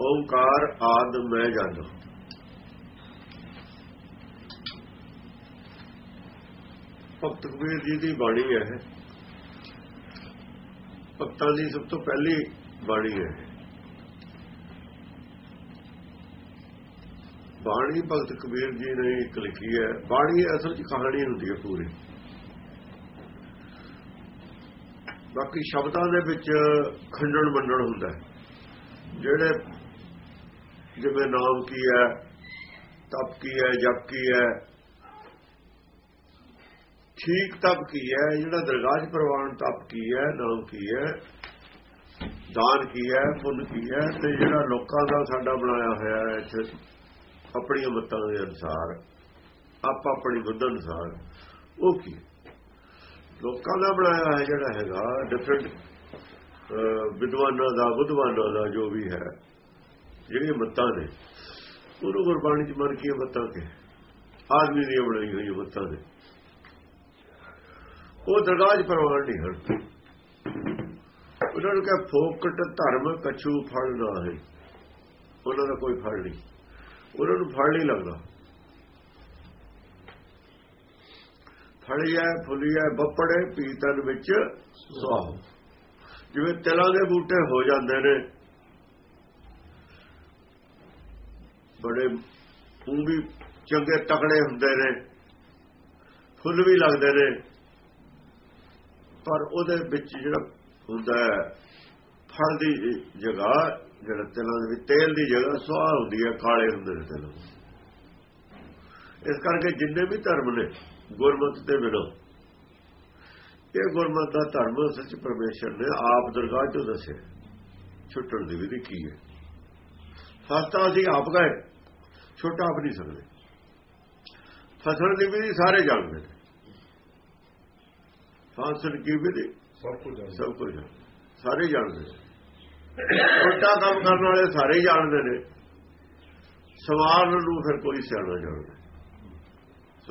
ਓੰਕਾਰ ਆਦ ਮੈਂ ਜਾਣਾ ਭਗਤ ਕਬੀਰ ਜੀ ਦੀ ਬਾਣੀ ਹੈ ਭਗਤਾਂ ਦੀ ਸਭ ਤੋਂ ਪਹਿਲੀ ਬਾਣੀ ਹੈ ਬਾਣੀ ਭਗਤ ਕਬੀਰ ਜੀ ਨੇ ਇੱਕ ਲਿਖੀ ਹੈ। ਬਾਣੀ ਅਸਲ 'ਚ ਕਹਾਣੀ ਹੁੰਦੀ ਹੈ ਪੂਰੀ। ਬਾਕੀ ਸ਼ਬਦਾਂ ਦੇ ਵਿੱਚ ਖੰਡਣ ਮੰਡਣ ਹੁੰਦਾ ਹੈ। ਜਿਹੜੇ ਜਿਵੇਂ ਨਾਮ ਕੀ ਹੈ, ਤਪ ਕੀ ਹੈ, ਜਪ ਕੀ ਹੈ, ਠੀਕ ਤਪ ਕੀ ਹੈ, ਜਿਹੜਾ ਦਰਗਾਹ ਪ੍ਰਵਾਨ ਤਪ ਕੀ ਹੈ, ਨਾਮ ਕੀ ਹੈ, ਦਾਨ ਕੀ ਹੈ, ਪੁੰਨ ਕੀ ਹੈ, ਤੇ ਜਿਹੜਾ ਲੋਕਾਂ ਦਾ ਸਾਡਾ ਬਣਾਇਆ ਹੋਇਆ ਹੈ, ਇੱਥੇ ਆਪਣੀਆਂ ਮਤਾਂ ਦੇ ਅਨੁਸਾਰ, ਆਪ ਆਪਣੀ ਬੁੱਧ ਅਨੁਸਾਰ, ਉਹ ਕੀ? ਲੋਕਾਂ ਦਾ ਬਣਾਇਆ ਹੈ ਜਿਹੜਾ ਹੈਗਾ ਡਿਫਰੈਂਟ ਵਿਦਵਾਨਾਂ ਦਾ, ਬੁੱਧਵਾਨਾਂ ਦਾ ਜੋ ਵੀ ਹੈ, ਜਿਹੜੀਆਂ ਮੱਤਾਂ ਨੇ, ਉਹਨੂੰ ਗੁਰਬਾਣੀ ਚ ਮਰ ਕੇ ਮੱਤਾਂ ਕੇ ਆਦਮੀ ਦੀਆਂ ਬਣਾਈ ਹੋਈ ਮੱਤਾਂ ਨੇ। ਉਹ ਦਰਗਾਹ ਪ੍ਰਵਾਨ ਨਹੀਂ ਹਨ। ਉਹਨਾਂ ਨੂੰ ਕਹੇ, ਫੋਕਟ ਧਰਮ ਕਛੂ ਫੜ ਨਾ ਹੈ ਉਹਨਾਂ ਦਾ ਕੋਈ ਫੜ ਨਹੀਂ। ਉਹਨਾਂ ਨੂੰ ਫੜ ਨਹੀਂ ਲੱਗਦਾ। ਫੜਿਆ ਫੁੱਲਿਆ ਬੱਪੜੇ ਪੀਤਨ ਵਿੱਚ ਸੁਆਹ। ਜਿਵੇਂ ਤਿਲਾਂ ਦੇ ਬੂਟੇ ਹੋ ਜਾਂਦੇ ਨੇ। ਬੜੇ ਉਹ ਵੀ ਚੰਗੇ ਤਕੜੇ ਹੁੰਦੇ ਨੇ। ਫੁੱਲ ਵੀ ਲੱਗਦੇ ਨੇ। ਪਰ ਉਹਦੇ ਵਿੱਚ ਜਿਹੜਾ ਹੁੰਦਾ ਹੈ, ਫਲ ਦੀ ਜਗ੍ਹਾ, ਜਿਹੜਾ ਤਿਲਾਂ ਦੇ ਵਿੱਚ, ਤੇਲ ਦੀ ਜਗ੍ਹਾ ਸੁਆਹ ਹੁੰਦੀ ਹੈ, ਕਾਲੇ ਹੁੰਦੇ ਨੇ ਤਿਲ ਇਸ ਕਰਕੇ ਜਿੰਨੇ ਵੀ ਧਰਮ ਨੇ, ਗੁਰਮਤ ਦੇ ਬਿਨਾਂ ਇਹ ਗੁਰਮਤ ਦਾ ਧਰਮ ਸੱਚ ਪਰਮੇਸ਼ਰ ਨੇ ਆਪ ਦਰਗਾਹ ਚੋਂ ਦੱਸਿਆ। ਛੁੱਟਣ ਦੀ ਵਿਧੀ ਕੀ ਹੈ। ਫਸਤਾ ਅਸੀਂ ਆਪ ਗਏ ਛੋਟਾ ਆਪ ਨਹੀਂ ਸਕਦੇ। ਫਸਣ ਦੀ ਵਿਧੀ ਸਾਰੇ ਜਾਣਦੇ ਨੇ। ਫਸਣ ਦੀ ਵਿਧੀ ਸਭ ਕੁਝ ਸਭ ਕੁਝ ਸਾਰੇ ਜਾਣਦੇ ਨੇ। ਛੋਟਾ ਕੰਮ ਕਰਨ ਵਾਲੇ ਸਾਰੇ ਜਾਣਦੇ ਨੇ। ਸਵਾਲ ਨੂੰ ਫਿਰ ਕੋਈ ਸਿਆਣਾ ਜਾਣਦਾ।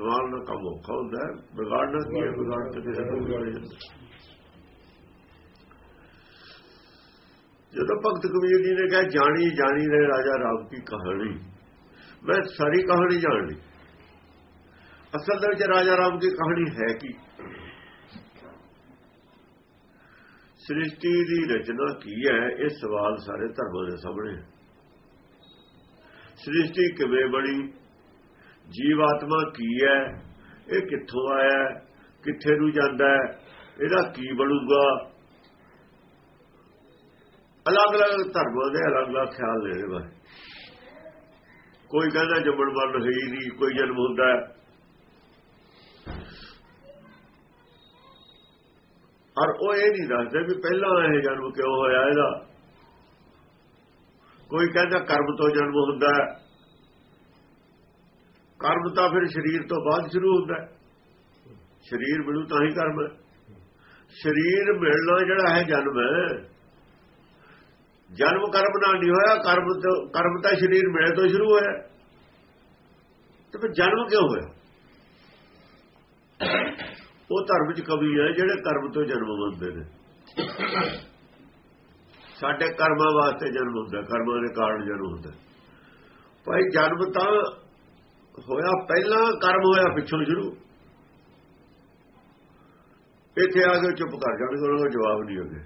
ਸਵਾਲ ਨਾ ਕੰਮ ਔਖਾ ਹੁੰਦਾ ਹੈ। ਵਿਗਾੜਨਾ ਕੀ ਹੈ? ਵਿਗਾੜ ਕਿਸੇ ਨੂੰ ਵਿਗਾੜੇ ਜਦੋਂ। ਭਗਤ ਕਬੀਰ ਜੀ ਨੇ ਕਿਹਾ ਜਾਣੀ ਜਾਣੀ ਰਹੇ ਰਾਜਾ ਰਾਮ ਦੀ ਕਹਾਣੀ? ਮੈਂ ਸਾਰੀ ਕਹਾਣੀ ਜਾਣ ਲਈ। ਅਸਲ ਦੇ ਵਿੱਚ ਰਾਜਾ ਰਾਮ ਦੀ ਕਹਾਣੀ ਹੈ ਕੀ? ਸ੍ਰਿਸ਼ਟੀ ਦੀ ਰਚਨਾ ਕੀ ਹੈ? ਇਹ ਸਵਾਲ ਸਾਰੇ ਧਰਮਾਂ ਦੇ ਸਾਹਮਣੇ ਹੈ। ਸ੍ਰਿਸ਼ਟੀ ਕਿਵੇਂ ਬਣੀ? ਜੀਵ ਆਤਮਾ ਕੀ ਹੈ? ਇਹ ਕਿੱਥੋਂ ਆਇਆ? ਕਿੱਥੇ ਨੂੰ ਜਾਂਦਾ ਹੈ? ਇਹਦਾ ਕੀ ਬਣੂਗਾ? ਅਲੱਗ-ਅਲੱਗ ਧਰਮਾਂ ਦੇ ਅਲੱਗ-ਅਲੱਗ ਖਿਆਲ ਨੇ ਇਹਦੇ ਕੋਈ ਕਹਿੰਦਾ ਜੰਮਣ ਮਰਨ ਹੋਈ ਨਹੀਂ, ਕੋਈ ਜਨਮ ਹੁੰਦਾ ਹੈ। ਔਰ ਉਹ ਇਹ ਨਹੀਂ ਦੱਸਦੇ ਵੀ ਪਹਿਲਾਂ ਇਹ ਜਨਮ ਕਿਉਂ ਹੋਇਆ ਇਹਦਾ। ਕੋਈ ਕਹਿੰਦਾ ਕਰਮ ਤੋਂ ਜਨਮ ਹੁੰਦਾ ਹੈ। ਕਰਮ ਤਾਂ ਫਿਰ ਸਰੀਰ ਤੋਂ ਬਾਅਦ ਸ਼ੁਰੂ ਹੁੰਦਾ ਹੈ। ਸਰੀਰ ਮਿਲੂ ਤਾਂ ਹੀ ਕਰਮ ਹੈ। ਸਰੀਰ ਮਿਲਣਾ ਜਿਹੜਾ ਹੈ ਜਨਮ ਹੈ। ਜਨਮ ਕਰਮ ਨਾਲ ਨਹੀਂ ਹੋਇਆ, ਕਰਮ ਤੋਂ ਕਰਮ ਤਾਂ ਸਰੀਰ ਮਿਲੇ ਤੋਂ ਸ਼ੁਰੂ ਹੋਇਆ। ਤੇ ਫਿਰ ਜਨਮ ਕਿਉਂ ਹੋਇਆ? ਉਹ ਧਰਮ ਚ ਕਵੀ ਹੈ, ਜਿਹੜੇ ਕਰਮ ਤੋਂ ਜਨਮ ਮੰਨਦੇ ਨੇ। ਸਾਡੇ ਕਰਮਾਂ ਵਾਸਤੇ ਜਨਮ ਹੁੰਦਾ, ਕਰਮਾਂ ਦੇ ਕਾਰਨ ਜਨਮ ਹੁੰਦਾ। ਭਾਈ ਜਨਮ ਤਾਂ ਹੋਇਆ, ਪਹਿਲਾਂ ਕਰਮ ਹੋਇਆ, ਪਿੱਛੋਂ ਸ਼ੁਰੂ। ਇੱਥੇ ਆ ਕੇ ਚੁੱਪ ਕਰ ਜਾਣਗੇ, ਉਹਨਾਂ ਦਾ ਜਵਾਬ ਨਹੀਂ ਹੋਵੇ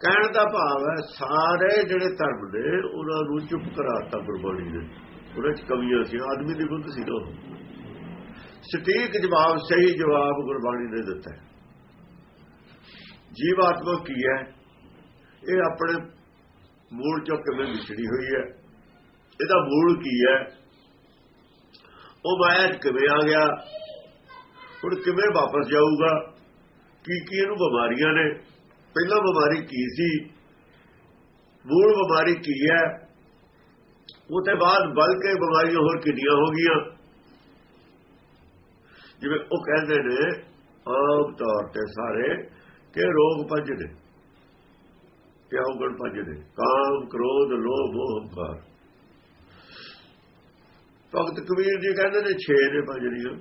ਕਹਿਣ ਦਾ ਭਾਵ ਹੈ, ਸਾਰੇ ਜਿਹੜੇ ਧਰਮ ਨੇ, ਉਹਨਾਂ ਨੂੰ ਚੁੱਪ ਕਰਾਤਾ ਗੁਰਬਾਣੀ ਨੇ। ਉਹਨਾਂ ਚ ਕਵੀਆਂ ਸੀ, ਆਦਮੀ ਦੀ ਬੁੱਧ ਸੀ ਉਹ। ਸਟੀਕ ਜਵਾਬ, ਸਹੀ ਜਵਾਬ ਗੁਰਬਾਣੀ ਨੇ ਦਿੱਤਾ ਜੀਵ ਆਤਮਾ ਕੀ ਹੈ? ਇਹ ਆਪਣੇ ਮੂਲ ਚੋਂ ਕਿਵੇਂ ਵਿਛੜੀ ਹੋਈ ਹੈ? ਇਹਦਾ ਮੂਲ ਕੀ ਹੈ? ਉਹ ਮਾਇਆ ਕਿਵੇਂ ਆ ਗਿਆ? ਹੁਣ ਕਿਵੇਂ ਵਾਪਸ ਜਾਊਗਾ? ਕੀ ਕੀ ਇਹਨੂੰ ਬਿਮਾਰੀਆਂ ਨੇ? ਪਹਿਲਾਂ ਬਿਮਾਰੀ ਕੀ ਸੀ? ਮੂਲ ਬਿਮਾਰੀ ਕੀ ਹੈ? ਉਹਦੇ ਬਾਅਦ ਬਲਕਿ ਬਿਮਾਰੀਆਂ ਹੋਰ ਕਿੰਨੀਆਂ ਹੋ ਗਈਆਂ? ਜਿਵੇਂ ਉਹ ਕਹਿੰਦੇ ਨੇ, ਆਮ ਤੌਰ ਤੇ ਸਾਰੇ ਕਿ ਰੋਗ ਪੰਜ ਨੇ ਕਿ ਔਗਣ ਪੰਜ ਨੇ ਕਾਮ, ਕ੍ਰੋਧ, ਲੋਭ ਮੋਹ ਭਗਤ ਕਬੀਰ ਜੀ ਕਹਿੰਦੇ ਨੇ 6 ਨੇ ਪੰਜ ਨਹੀਂ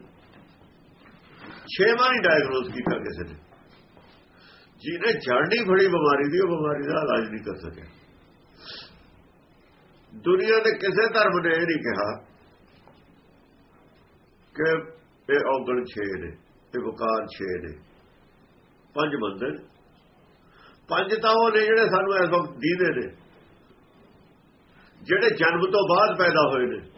ਛੇਵਾਂ ਹੀ ਡਾਇਗਨੋਸ ਕੀਤਾ ਕਿਸੇ ਨੇ। ਜਿਹਨੇ ਜੜਨੀ ਫੜੀ ਬਿਮਾਰੀ ਦੀ, ਉਹ ਬਿਮਾਰੀ ਦਾ ਇਲਾਜ ਨਹੀਂ ਕਰ ਸਕਿਆ। ਦੁਨੀਆ ਦੇ ਕਿਸੇ ਧਰਮ ਨੇ ਇਹ ਨਹੀਂ ਕਿਹਾ ਕਿ ਇਹ ਔਗਣ 6 ਨੇ, ਇਹ ਵਕਾਰ 6 ਨੇ। ਪੰਜ ਮੰਦਰ। ਪੰਜ ਤਾਂ ਉਹ ਨੇ ਜਿਹੜੇ ਸਾਨੂੰ ਇਸ ਵਕਤ ਦੀਦੇ ਨੇ, ਜਿਹੜੇ ਜਨਮ ਤੋਂ ਬਾਅਦ ਪੈਦਾ ਹੋਏ ਨੇ।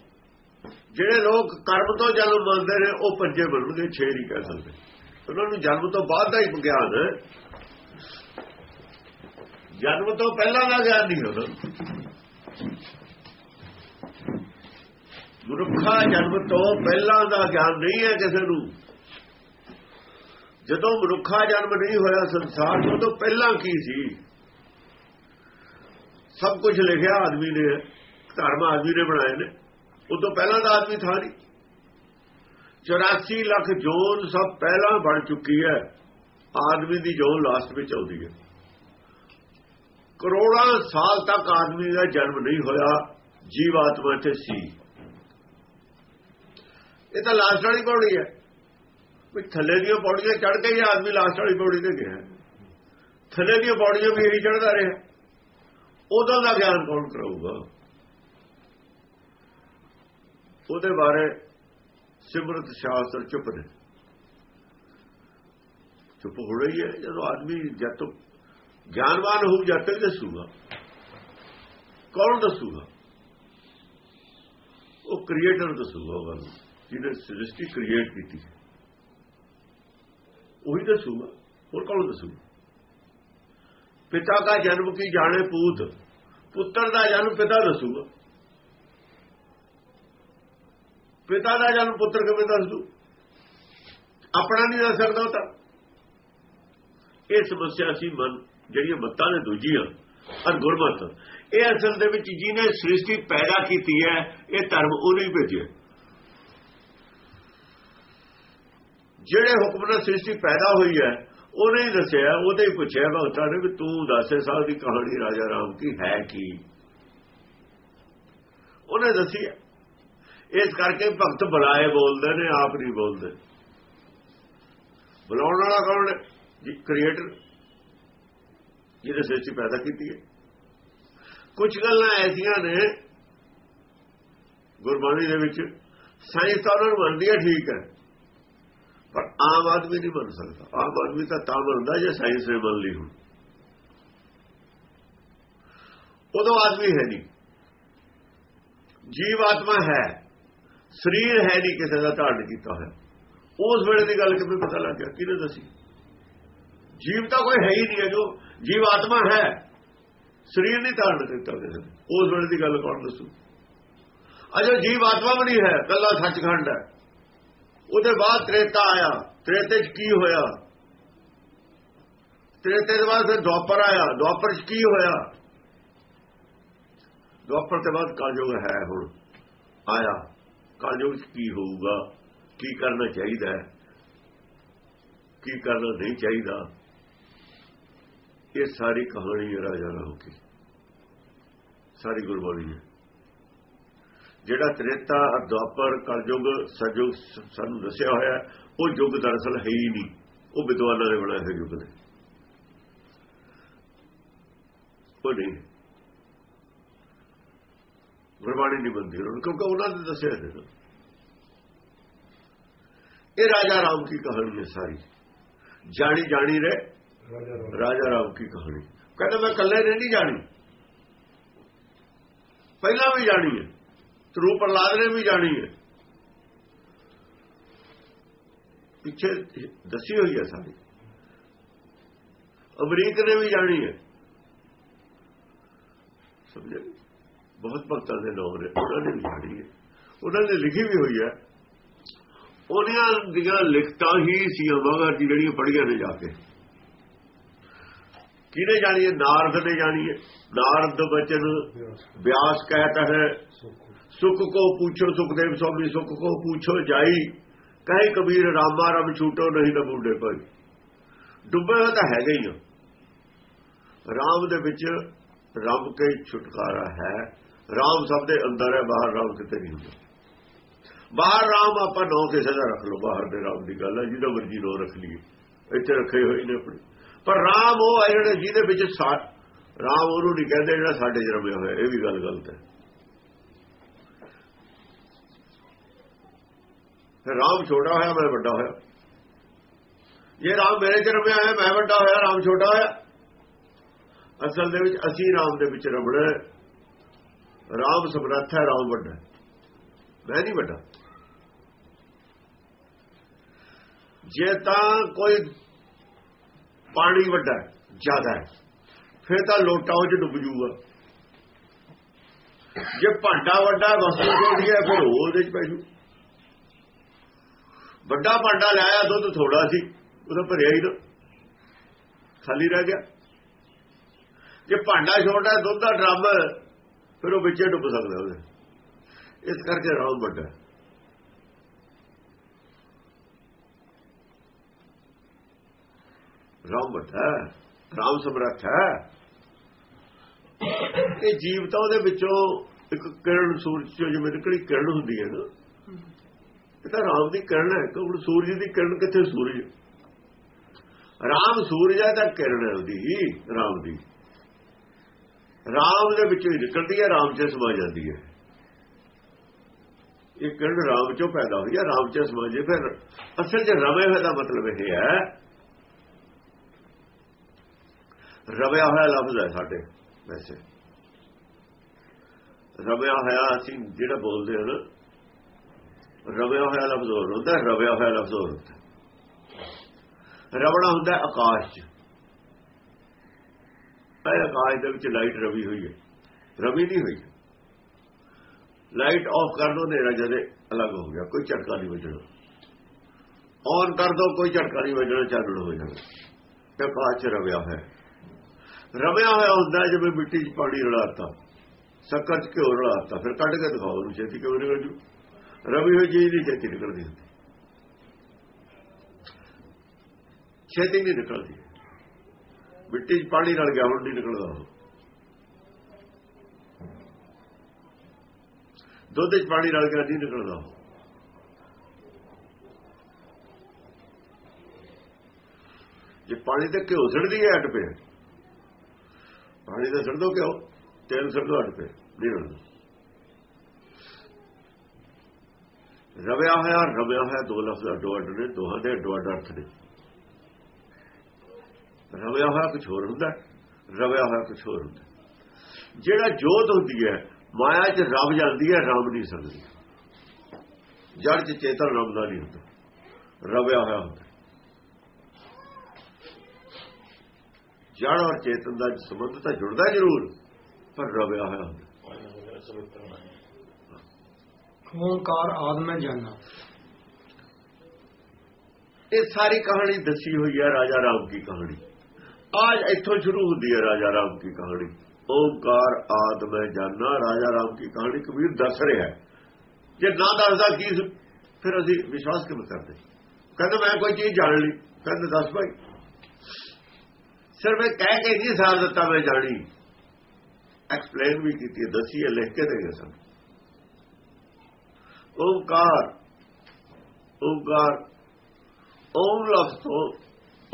ਜਿਹੜੇ ਲੋਕ ਕਰਮ ਤੋਂ ਜਨਮ ਮੰਨਦੇ ਨੇ, ਉਹ ਪੰਜੇ ਬਣਨਗੇ ਛੇ ਨਹੀਂ ਕਹਿ ਸਕਦੇ। ਉਹਨਾਂ ਨੂੰ ਜਨਮ ਤੋਂ ਬਾਅਦ ਦਾ ਹੀ ਗਿਆਨ ਹੈ। ਜਨਮ ਤੋਂ ਪਹਿਲਾਂ ਦਾ ਗਿਆਨ ਨਹੀਂ ਹੁੰਦਾ ਗੁਰਖਾ ਜਨਮ ਤੋਂ ਪਹਿਲਾਂ ਦਾ ਗਿਆਨ ਨਹੀਂ ਹੈ ਕਿਸੇ ਨੂੰ। ਜਦੋਂ ਮਨੁੱਖਾ ਜਨਮ ਨਹੀਂ ਹੋਇਆ, ਸੰਸਾਰ ਤੋਂ ਤੋਂ ਪਹਿਲਾਂ ਕੀ ਸੀ? ਸਭ ਕੁਝ ਲਿਖਿਆ ਆਦਮੀ ਨੇ, ਧਰਮ ਆਦਮੀ ਨੇ ਬਣਾਏ ਨੇ। ਉਦੋਂ ਪਹਿਲਾਂ ਦਾ ਆਦਮੀ ਥਾਂ ਨਹੀਂ। 84 ਲੱਖ ਜੋਨ ਸਭ ਪਹਿਲਾਂ ਬਣ ਚੁੱਕੀ ਹੈ। ਆਦਮੀ ਦੀ ਜੋਨ ਲਾਸਟ ਵਿੱਚ ਆਉਂਦੀ ਹੈ। ਕਰੋੜਾਂ ਸਾਲ ਤੱਕ ਆਦਮੀ ਦਾ ਜਨਮ ਨਹੀਂ ਹੋਇਆ ਜੀਵ ਆਤਮਾ ਤੇ ਸੀ। ਇਹ ਤਾਂ ਲਾਸਟ ਵਾਲੀ ਪੌੜੀ ਹੈ। ਕੋਈ ਥੱਲੇ ਦੀਆਂ ਪੌੜੀਆਂ ਚੜ ਕੇ ਹੀ ਆਦਮੀ ਲਾਸਟ ਵਾਲੀ ਪੌੜੀ ਤੇ ਗਿਆ ਥੱਲੇ ਦੀਆਂ ਪੌੜੀਆਂ ਵੀ ਇਹੀ ਚੜਦਾ ਰਿਹਾ। ਉਦੋਂ ਦਾ ਗਿਆਨ ਕੌਣ ਕਰਾਊਗਾ? ਉਹਦੇ ਬਾਰੇ ਸਿਮਰਤ ਸ਼ਾਸਤਰ ਚੁੱਪ ਨੇ। ਚੁੱਪ ਹੋ ਰਹੀ ਹੈ, ਜਦੋਂ ਆਦਮੀ ਜਦ ਤੱਕ ਗਿਆਨਵਾਨ ਹੋਊ ਜਦ ਤੱਕ ਦੱਸੂਗਾ। ਕੌਣ ਦੱਸੂਗਾ? ਉਹ ਕ੍ਰੀਏਟਰ ਦੱਸੂਗਾ ਉਹ ਗੱਲ ਜਿਹਨੇ ਸ੍ਰਿਸ਼ਟੀ ਕ੍ਰੀਏਟ ਕੀਤੀ ਉਹੀ ਦੱਸੂਗਾ, ਹੋਰ ਕੌਣ ਦੱਸੂਗਾ? ਪਿਤਾ ਦਾ ਜਨਮ ਕੀ ਜਾਣੇ ਪੂਤ, ਪੁੱਤਰ ਦਾ ਜਨਮ ਪਿਤਾ ਦੱਸੂਗਾ। ਪਿਤਾ ਦਾ ਜਨਮ ਪੁੱਤਰ ਕਿਵੇਂ ਦੱਸ ਦੂ? ਆਪਣਾ ਨਹੀਂ ਦੱਸ ਸਕਦਾ ਤਾਂ। ਇਹ ਸਮੱਸਿਆ ਸੀ ਮਨ, ਜਿਹੜੀਆਂ ਮੱਤਾਂ ਨੇ ਦੂਜੀਆਂ ਅਰ ਗੁਰਮਤ। ਇਹ ਅਸਲ ਦੇ ਵਿੱਚ ਜਿਹਨੇ ਸ੍ਰਿਸ਼ਟੀ ਪੈਦਾ ਕੀਤੀ ਹੈ, ਇਹ ਧਰਮ ਉਹਨੇ ਹੀ ਭੇਜਿਆ। ਜਿਹੜੇ ਹੁਕਮ ਨਾਲ ਸ੍ਰਿਸ਼ਟੀ ਪੈਦਾ ਹੋਈ ਹੈ, ਉਹਨੇ ਹੀ ਦੱਸਿਆ, ਉਹਦੇ ਹੀ ਪੁੱਛਿਆ ਭਗਤਾਂ ਨੇ ਵੀ ਤੂੰ ਦੱਸੇ ਸਾਹਿਬ ਦੀ ਕਹਾਣੀ ਰਾਜਾ ਰਾਮ ਕੀ ਹੈ ਕੀ? ਉਹਨੇ ਦੱਸੀ ਇਸ ਕਰਕੇ ਭਗਤ ਬੁਲਾਏ ਬੋਲਦੇ ਨੇ, ਆਪ ਨਹੀਂ ਬੋਲਦੇ। ਬੁਲਾਉਣ ਵਾਲਾ ਕੌਣ ਹੈ? ਜੀ ਕ੍ਰੀਏਟਰ ਜਿਹਦੇ ਸ੍ਰਿਸ਼ਟੀ ਪੈਦਾ ਕੀਤੀ ਹੈ। ਕੁਝ ਗੱਲਾਂ ਐਸੀਆਂ ਨੇ, ਗੁਰਬਾਣੀ ਦੇ ਵਿੱਚ, ਸਾਇੰਸ ਤਾਂ ਉਹਨਾਂ ਨੂੰ ਮੰਨਦੀ ਹੈ, ਠੀਕ ਹੈ। ਪਰ ਆਮ ਆਦਮੀ ਨਹੀਂ ਮੰਨ ਸਕਦਾ। ਆਮ ਆਦਮੀ ਤਾਂ ਤਾਂ ਮੰਨਦਾ ਜੇ ਸਾਇੰਸ ਨੇ ਮੰਨ ਲਈ ਹੁਣ। ਉਦੋਂ ਆਦਮੀ ਹੈ ਨਹੀਂ। ਜੀਵ ਆਤਮਾ ਹੈ। ਸਰੀਰ ਹੈ ਨਹੀਂ ਕਿਸੇ ਦਾ ਧਾਰਨ ਕੀਤਾ ਹੈ ਉਸ ਵੇਲੇ ਦੀ ਗੱਲ ਕਿਵੇਂ ਪਤਾ ਲੱਗ ਗਿਆ, ਕਿਹਨੇ ਦੱਸੀ? ਜੀਵ ਤਾਂ ਕੋਈ ਹੈ ਹੀ ਨਹੀਂ ਹੈ ਜੋ, ਜੀਵ ਆਤਮਾ ਹੈ। ਸਰੀਰ ਨਹੀਂ ਧਾਰਨ ਕੀਤਾ ਕਿਸੇ ਨੇ। ਉਸ ਵੇਲੇ ਦੀ ਗੱਲ ਕੌਣ ਦੱਸੂ? ਅਜੋ ਜੀਵ ਆਤਮਾ ਵੀ ਨਹੀਂ ਹੈ, ਕੱਲਾ ਸੱਚਖੰਡ ਹੈ। ਉਹਦੇ ਬਾਅਦ ਤ੍ਰੇਤਾ ਆਇਆ। ਤ੍ਰੇਤੇ 'ਚ ਕੀ ਹੋਇਆ? ਤ੍ਰੇਤੇ ਦੇ ਬਾਅਦ ਫਿਰ ਦੁਆਪਰ ਆਇਆ। ਦੁਆਪਰ 'ਚ ਕੀ ਹੋਇਆ? ਦੁਆਪਰ ਤੋਂ ਬਾਅਦ ਕਲਯੁਗ ਹੈ ਹੁਣ। ਆਇਆ। ਕਲਯੁਗ 'ਚ ਕੀ ਹੋਊਗਾ, ਕੀ ਕਰਨਾ ਚਾਹੀਦਾ ਹੈ, ਕੀ ਕਰਨਾ ਨਹੀਂ ਚਾਹੀਦਾ, ਇਹ ਸਾਰੀ ਕਹਾਣੀ ਹੈ ਰਾਜਾ ਰਾਮ ਦੀ ਸਾਰੀ ਗੁਰਬਾਣੀ ਹੈ। ਜਿਹੜਾ ਤ੍ਰੇਤਾ ਦੁਆਪਰ ਕਲਯੁਗ ਸਜੁਗ ਸਾਨੂੰ ਦੱਸਿਆ ਹੋਇਆ ਉਹ ਯੁੱਗ ਦਰਸਲ ਹੈ ਹੀ ਨਹੀਂ, ਉਹ ਵਿਦਵਾਨਾਂ ਨੇ ਬਣਾਇਆ ਹੋਇਆ ਯੁੱਗ ਨੇ। ਉਹ ਨਹੀਂ। ਗੁਰਬਾਣੀ ਨਹੀਂ ਬੰਦੀ ਕਿਉਂਕਿ ਉਹਨਾਂ ਨੇ ਦੱਸਿਆ ਹੈ। ਇਹ ਰਾਜਾ ਰਾਮ ਕੀ ਕਹਾਣੀ ਹੈ ਸਾਰੀ? ਜਾਣੀ ਜਾਣੀ ਰੇ ਰਾਜਾ ਰਾਮ। ਕੀ ਕਹਾਣੀ? ਕਹਿੰਦਾ ਮੈਂ ਇਕੱਲੇ ਨੇ ਨਹੀਂ ਜਾਣੀ। ਪਹਿਲਾਂ ਵੀ ਜਾਣੀ ਹੈ। ਤਰੂ ਪ੍ਰਲਾਦ ਨੇ ਵੀ ਜਾਣੀ ਹੈ। ਪਿੱਛੇ ਦੱਸੀ ਹੋਈ ਹੈ ਸਾਰੀ। ਅਮਰੀਕ ਨੇ ਵੀ ਜਾਣੀ ਹੈ। ਸਮਝੇ? ਬਹੁਤ ਭਗਤਾਂ ਦੇ ਨਾਮ ਨੇ ਉਹਨਾਂ ਨੇ ਵੀ ਜਾਣੀ ਹੈ। ਉਹਨਾਂ ਨੇ ਲਿਖੀ ਵੀ ਹੋਈ ਹੈ ਉਹਨਾਂ ਦੀਆਂ ਲਿਖਤਾਂ ਹੀ ਸੀ ਮਗਰ ਦੀ ਜਿਹੜੀਆਂ ਪੜੀਆਂ ਨੇ ਜਾ ਕੇ। ਕਿਹਨੇ ਜਾਣੀ ਹੈ? ਨਾਰਦ ਨੇ ਜਾਣੀ ਹੈ। ਨਾਰਦ ਬਚਨ ਵਿਆਸ ਕਹਤਾ ਹੈ। ਸੁਖ ਕੋ ਪੁੱਛੋ ਸੁਖਦੇਵ ਸੋਮੀ, ਸੁਖ ਕੋ ਪੁੱਛੋ ਜਾਈ। ਕਹੇ ਕਬੀਰ ਰਾਮਾ ਰਮ ਛੂਟੋ ਨਹੀਂ ਤਾਂ ਬੁੱਢੇ ਭਾਈ। ਡੁੱਬਿਆ ਤਾਂ ਹੈਗਾ ਹੀ ਰਾਮ ਦੇ ਵਿੱਚ ਰੱਬ ਕੇ ਛੁਟਕਾਰਾ ਹੈ। ਰਾਮ ਸਭ ਦੇ ਅੰਦਰ ਹੈ, ਬਾਹਰ ਰਾਮ ਕਿਤੇ ਨਹੀਂ ਹੁੰਦਾ। ਬਾਹਰ ਰਾਮ ਆਪਾਂ ਨੋ ਕਿਸੇ ਦਾ ਰੱਖ ਲਓ, ਬਾਹਰ ਦੇ ਰਾਮ ਦੀ ਗੱਲ ਹੈ ਜਿਹਦਾ ਮਰਜ਼ੀ ਨੋ ਰੱਖ ਲਈਏ। ਇੱਥੇ ਰੱਖੇ ਹੋਏ ਨੇ ਆਪਣੇ। ਪਰ ਰਾਮ ਉਹ ਹੈ ਜਿਹੜੇ ਜਿਹਦੇ ਵਿੱਚ ਰਾਮ ਉਹਨੂੰ ਨਹੀਂ ਕਹਿੰਦੇ ਜਿਹੜਾ ਸਾਡੇ ਚ ਰਮਿਆ ਹੋਇਆ, ਇਹ ਵੀ ਗੱਲ ਗਲਤ ਹੈ। ਰਾਮ ਛੋਟਾ ਹੋਇਆ, ਮੈਂ ਵੱਡਾ ਹੋਇਆ। ਜੇ ਰਾਮ ਮੇਰੇ ਚ ਰਮਿਆ ਹੋਇਆ, ਮੈਂ ਵੱਡਾ ਹੋਇਆ, ਰਾਮ ਛੋਟਾ ਹੋਇਆ। ਅਸਲ ਦੇ ਵਿੱਚ ਅਸੀਂ ਰਾਮ ਦੇ ਵਿੱਚ ਰਮਣਾ ਰਾਮ ਸਮਰੱਥ ਹੈ, ਰਾਮ ਵੱਡਾ ਮੈਂ ਨਹੀਂ ਵੱਡਾ। ਜੇ ਤਾਂ ਕੋਈ ਪਾਣੀ ਵੱਡਾ ਜ਼ਿਆਦਾ ਹੈ, ਫਿਰ ਤਾਂ ਲੋਟਾ ਉਹ ਚ ਡੁੱਬ ਜੂਗਾ। ਜੇ ਭਾਂਡਾ ਵੱਡਾ ਵਸਤੂ ਛੋਟੀ ਹੈ, ਫਿਰ ਉਹ ਉਹਦੇ ਚ ਪੈ ਜੂ। ਵੱਡਾ ਭਾਂਡਾ ਲਾਇਆ ਦੁੱਧ ਥੋੜਾ ਸੀ, ਉਹਦਾ ਭਰਿਆ ਹੀ ਨਾ ਖਾਲੀ ਰਹਿ ਗਿਆ। ਜੇ ਭਾਂਡਾ ਛੋਟਾ ਦੁੱਧ ਦਾ ਡਰਮ ਫਿਰ ਉਹ ਵਿੱਚੇ ਡੁੱਬ ਸਕਦਾ ਉਹਦੇ। ਇਸ ਕਰਕੇ ਰਾਮ ਵੱਡਾ ਰਾਮ ਹੈ, ਰਾਮ ਸਮਰੱਥ ਹੈ। ਇਹ ਜੀਵ ਤਾਂ ਉਹਦੇ ਵਿੱਚੋਂ ਇੱਕ ਕਿਰਨ ਸੂਰਜ ਚੋਂ ਜਿਵੇਂ ਨਿਕਲੀ ਕਿਰਨ ਹੁੰਦੀ ਹੈ ਨਾ। ਇਹ ਤਾਂ ਰਾਮ ਦੀ ਕਿਰਨ ਹੈ ਕਿ ਹੁਣ ਸੂਰਜ ਦੀ ਕਿਰਨ ਕਿੱਥੇ ਸੂਰਜ? ਰਾਮ ਸੂਰਜ ਹੈ ਤਾਂ ਕਿਰਨ ਹੈ ਉਹਦੀ, ਰਾਮ ਦੀ। ਰਾਮ ਦੇ ਵਿੱਚੋਂ ਹੀ ਨਿਕਲਦੀ ਹੈ, ਰਾਮ 'ਚ ਸਮਾ ਜਾਂਦੀ ਹੈ। ਇਹ ਕਿਰਨ ਰਾਮ 'ਚੋਂ ਪੈਦਾ ਹੋਈ ਹੈ, ਰਾਮ 'ਚ ਸਮਾ ਜੇ ਫਿਰ ਅਸਲ 'ਚ ਰਵੇ ਹੋਏ ਦਾ ਮਤਲਬ ਇਹ ਹੈ ਰਵਿਆ ਹੋਇਆ ਲਫ਼ਜ਼ ਹੈ ਸਾਡੇ, ਵੈਸੇ। ਰਵਿਆ ਹੋਇਆ ਅਸੀਂ ਜਿਹੜਾ ਬੋਲਦੇ ਹਾਂ ਰਵਿਆ ਹੋਇਆ ਲਫ਼ਜ਼ ਹੋਰ ਹੁੰਦਾ, ਰਵਿਆ ਹੋਇਆ ਲਫ਼ਜ਼ ਹੋਰ ਹੁੰਦਾ। ਰਵਣਾ ਹੁੰਦਾ ਆਕਾਸ਼ 'ਚ। ਇਹ ਆਕਾਸ਼ ਦੇ ਵਿੱਚ ਲਾਈਟ ਰਵੀ ਹੋਈ ਹੈ। ਰਵੀ ਨਹੀਂ ਹੋਈ। ਲਾਈਟ ਆਫ ਕਰ ਦੋ ਨੇਰਾ ਜਦੇ ਅਲੱਗ ਹੋ ਗਿਆ, ਕੋਈ ਝਟਕਾ ਨਹੀਂ ਵੱਜਣਾ। ਔਨ ਕਰ ਦੋ, ਕੋਈ ਝਟਕਾ ਨਹੀਂ ਵੱਜਣਾ, ਚਾਲੂ ਹੋ ਜਾਣਾ। ਆਕਾਸ਼ 'ਚ ਰਵਿਆ ਹੋਇਆ ਰਵਿਆ ਹੋਇਆ ਹੁੰਦਾ ਜਿਵੇਂ ਮਿੱਟੀ 'ਚ ਪਾਣੀ ਰਲਾਤਾ ਸ਼ੱਕਰ 'ਚ ਘਿਓ ਰਲਾਤਾ ਫਿਰ ਕੱਢ ਕੇ ਦਿਖਾਓ, ਉਹਨੂੰ ਛੇਤੀ ਕਿਉਂ ਨਿਕਲ ਜੂ ਰਵੀ ਹੋਈ ਚੀਜ਼ ਨਹੀਂ ਛੇਤੀ ਨਿਕਲਦੀ ਛੇਤੀ ਨਹੀਂ ਨਿਕਲਦੀ। ਮਿੱਟੀ 'ਚ ਪਾਣੀ ਰਲ ਗਿਆ, ਹੁਣ ਨਹੀਂ ਨਿਕਲਦਾ ਦੁੱਧ 'ਚ ਪਾਣੀ ਰਲ ਗਿਆ, ਨਹੀਂ ਨਿਕਲਦਾ ਜੇ ਪਾਣੀ ਤੇ ਘਿਓ ਸੜਦੀ ਹੈ ਅਟ ਪਿਆ ਪਾਣੀ ਦਾ ਸੜ ਦੋ ਕਿਉਂ? ਤੇਲ ਸੜ ਦੋ ਅਟ ਪੇ ਨਹੀਂ ਰਲਦਾ ਰਵਿਆ ਹੋਇਆ ਰਵਿਆ ਹੋਇਆ, ਦੋ ਲਫ਼ਜ਼ ਅੱਡੋ ਅੱਡ ਨੇ, ਦੋਹਾਂ ਦੇ ਅੱਡੋ ਅੱਡ ਅਰਥ ਨੇ। ਰਵਿਆ ਹੋਇਆ ਕੁਝ ਹੋਰ ਹੁੰਦਾ, ਰਵਿਆ ਹੋਇਆ ਕੁਝ ਹੋਰ ਹੁੰਦਾ। ਜਿਹੜਾ ਜੋਤ ਹੁੰਦੀ ਹੈ, ਮਾਇਆ 'ਚ ਰਬ ਜਾਂਦੀ ਹੈ ਰਵ ਨਹੀਂ ਸਕਦੀ। ਜੜ 'ਚ ਚੇਤਨ ਰਵਦਾ ਨਹੀਂ ਹੁੰਦਾ। ਰਵਿਆ ਹੋਇਆ ਹੁੰਦਾ। ਜੜ ਔਰ ਚੇਤਨ ਦਾ ਸੰਬੰਧ ਤਾਂ ਜੁੜਦਾ ਜ਼ਰੂਰ ਪਰ ਰਵਿਆ ਹੋਇਆ ਹੁੰਦਾ। ਓੰਕਾਰ ਆਦਮੈ ਜਾਨਾ। ਇਹ ਸਾਰੀ ਕਹਾਣੀ ਦੱਸੀ ਹੋਈ ਹੈ ਰਾਜਾ ਰਾਮ ਕੀ ਕਹਾਣੀ। ਆਜ ਇੱਥੋਂ ਸ਼ੁਰੂ ਹੁੰਦੀ ਹੈ ਰਾਜਾ ਰਾਮ ਕੀ ਕਹਾਣੀ। ਓੰਕਾਰ ਆਦਮੈ ਜਾਨਾ ਰਾਜਾ ਰਾਮ ਕੀ ਕਹਾਣੀ ਕਬੀਰ ਦੱਸ ਰਿਹਾ ਜੇ ਨਾ ਦੱਸਦਾ ਕੀ ਫਿਰ ਅਸੀਂ ਵਿਸ਼ਵਾਸ ਕਿਵੇਂ ਕਰਦੇ? ਕਹਿੰਦਾ ਮੈਂ ਕੋਈ ਚੀਜ਼ ਜਾਣ ਲਈ। ਕਹਿੰਦਾ ਦੱਸ ਭਾਈ ਸਿਰਫ ਇਹ ਕਹਿ ਕੇ ਨਹੀਂ ਸਾਰ ਦਿੱਤਾ ਮੈਂ ਜਾਣੀ। ਐਕਸਪਲੇਨ ਵੀ ਕੀਤੀ ਦੱਸੀ ਹੈ, ਲਿਖ ਕੇ ਦੇ ਗਏ ਸਨ। ਓਮਕਾਰ ਓੰਕਾਰ ਓਮ ਲਫ਼ਜ਼ ਤੋਂ,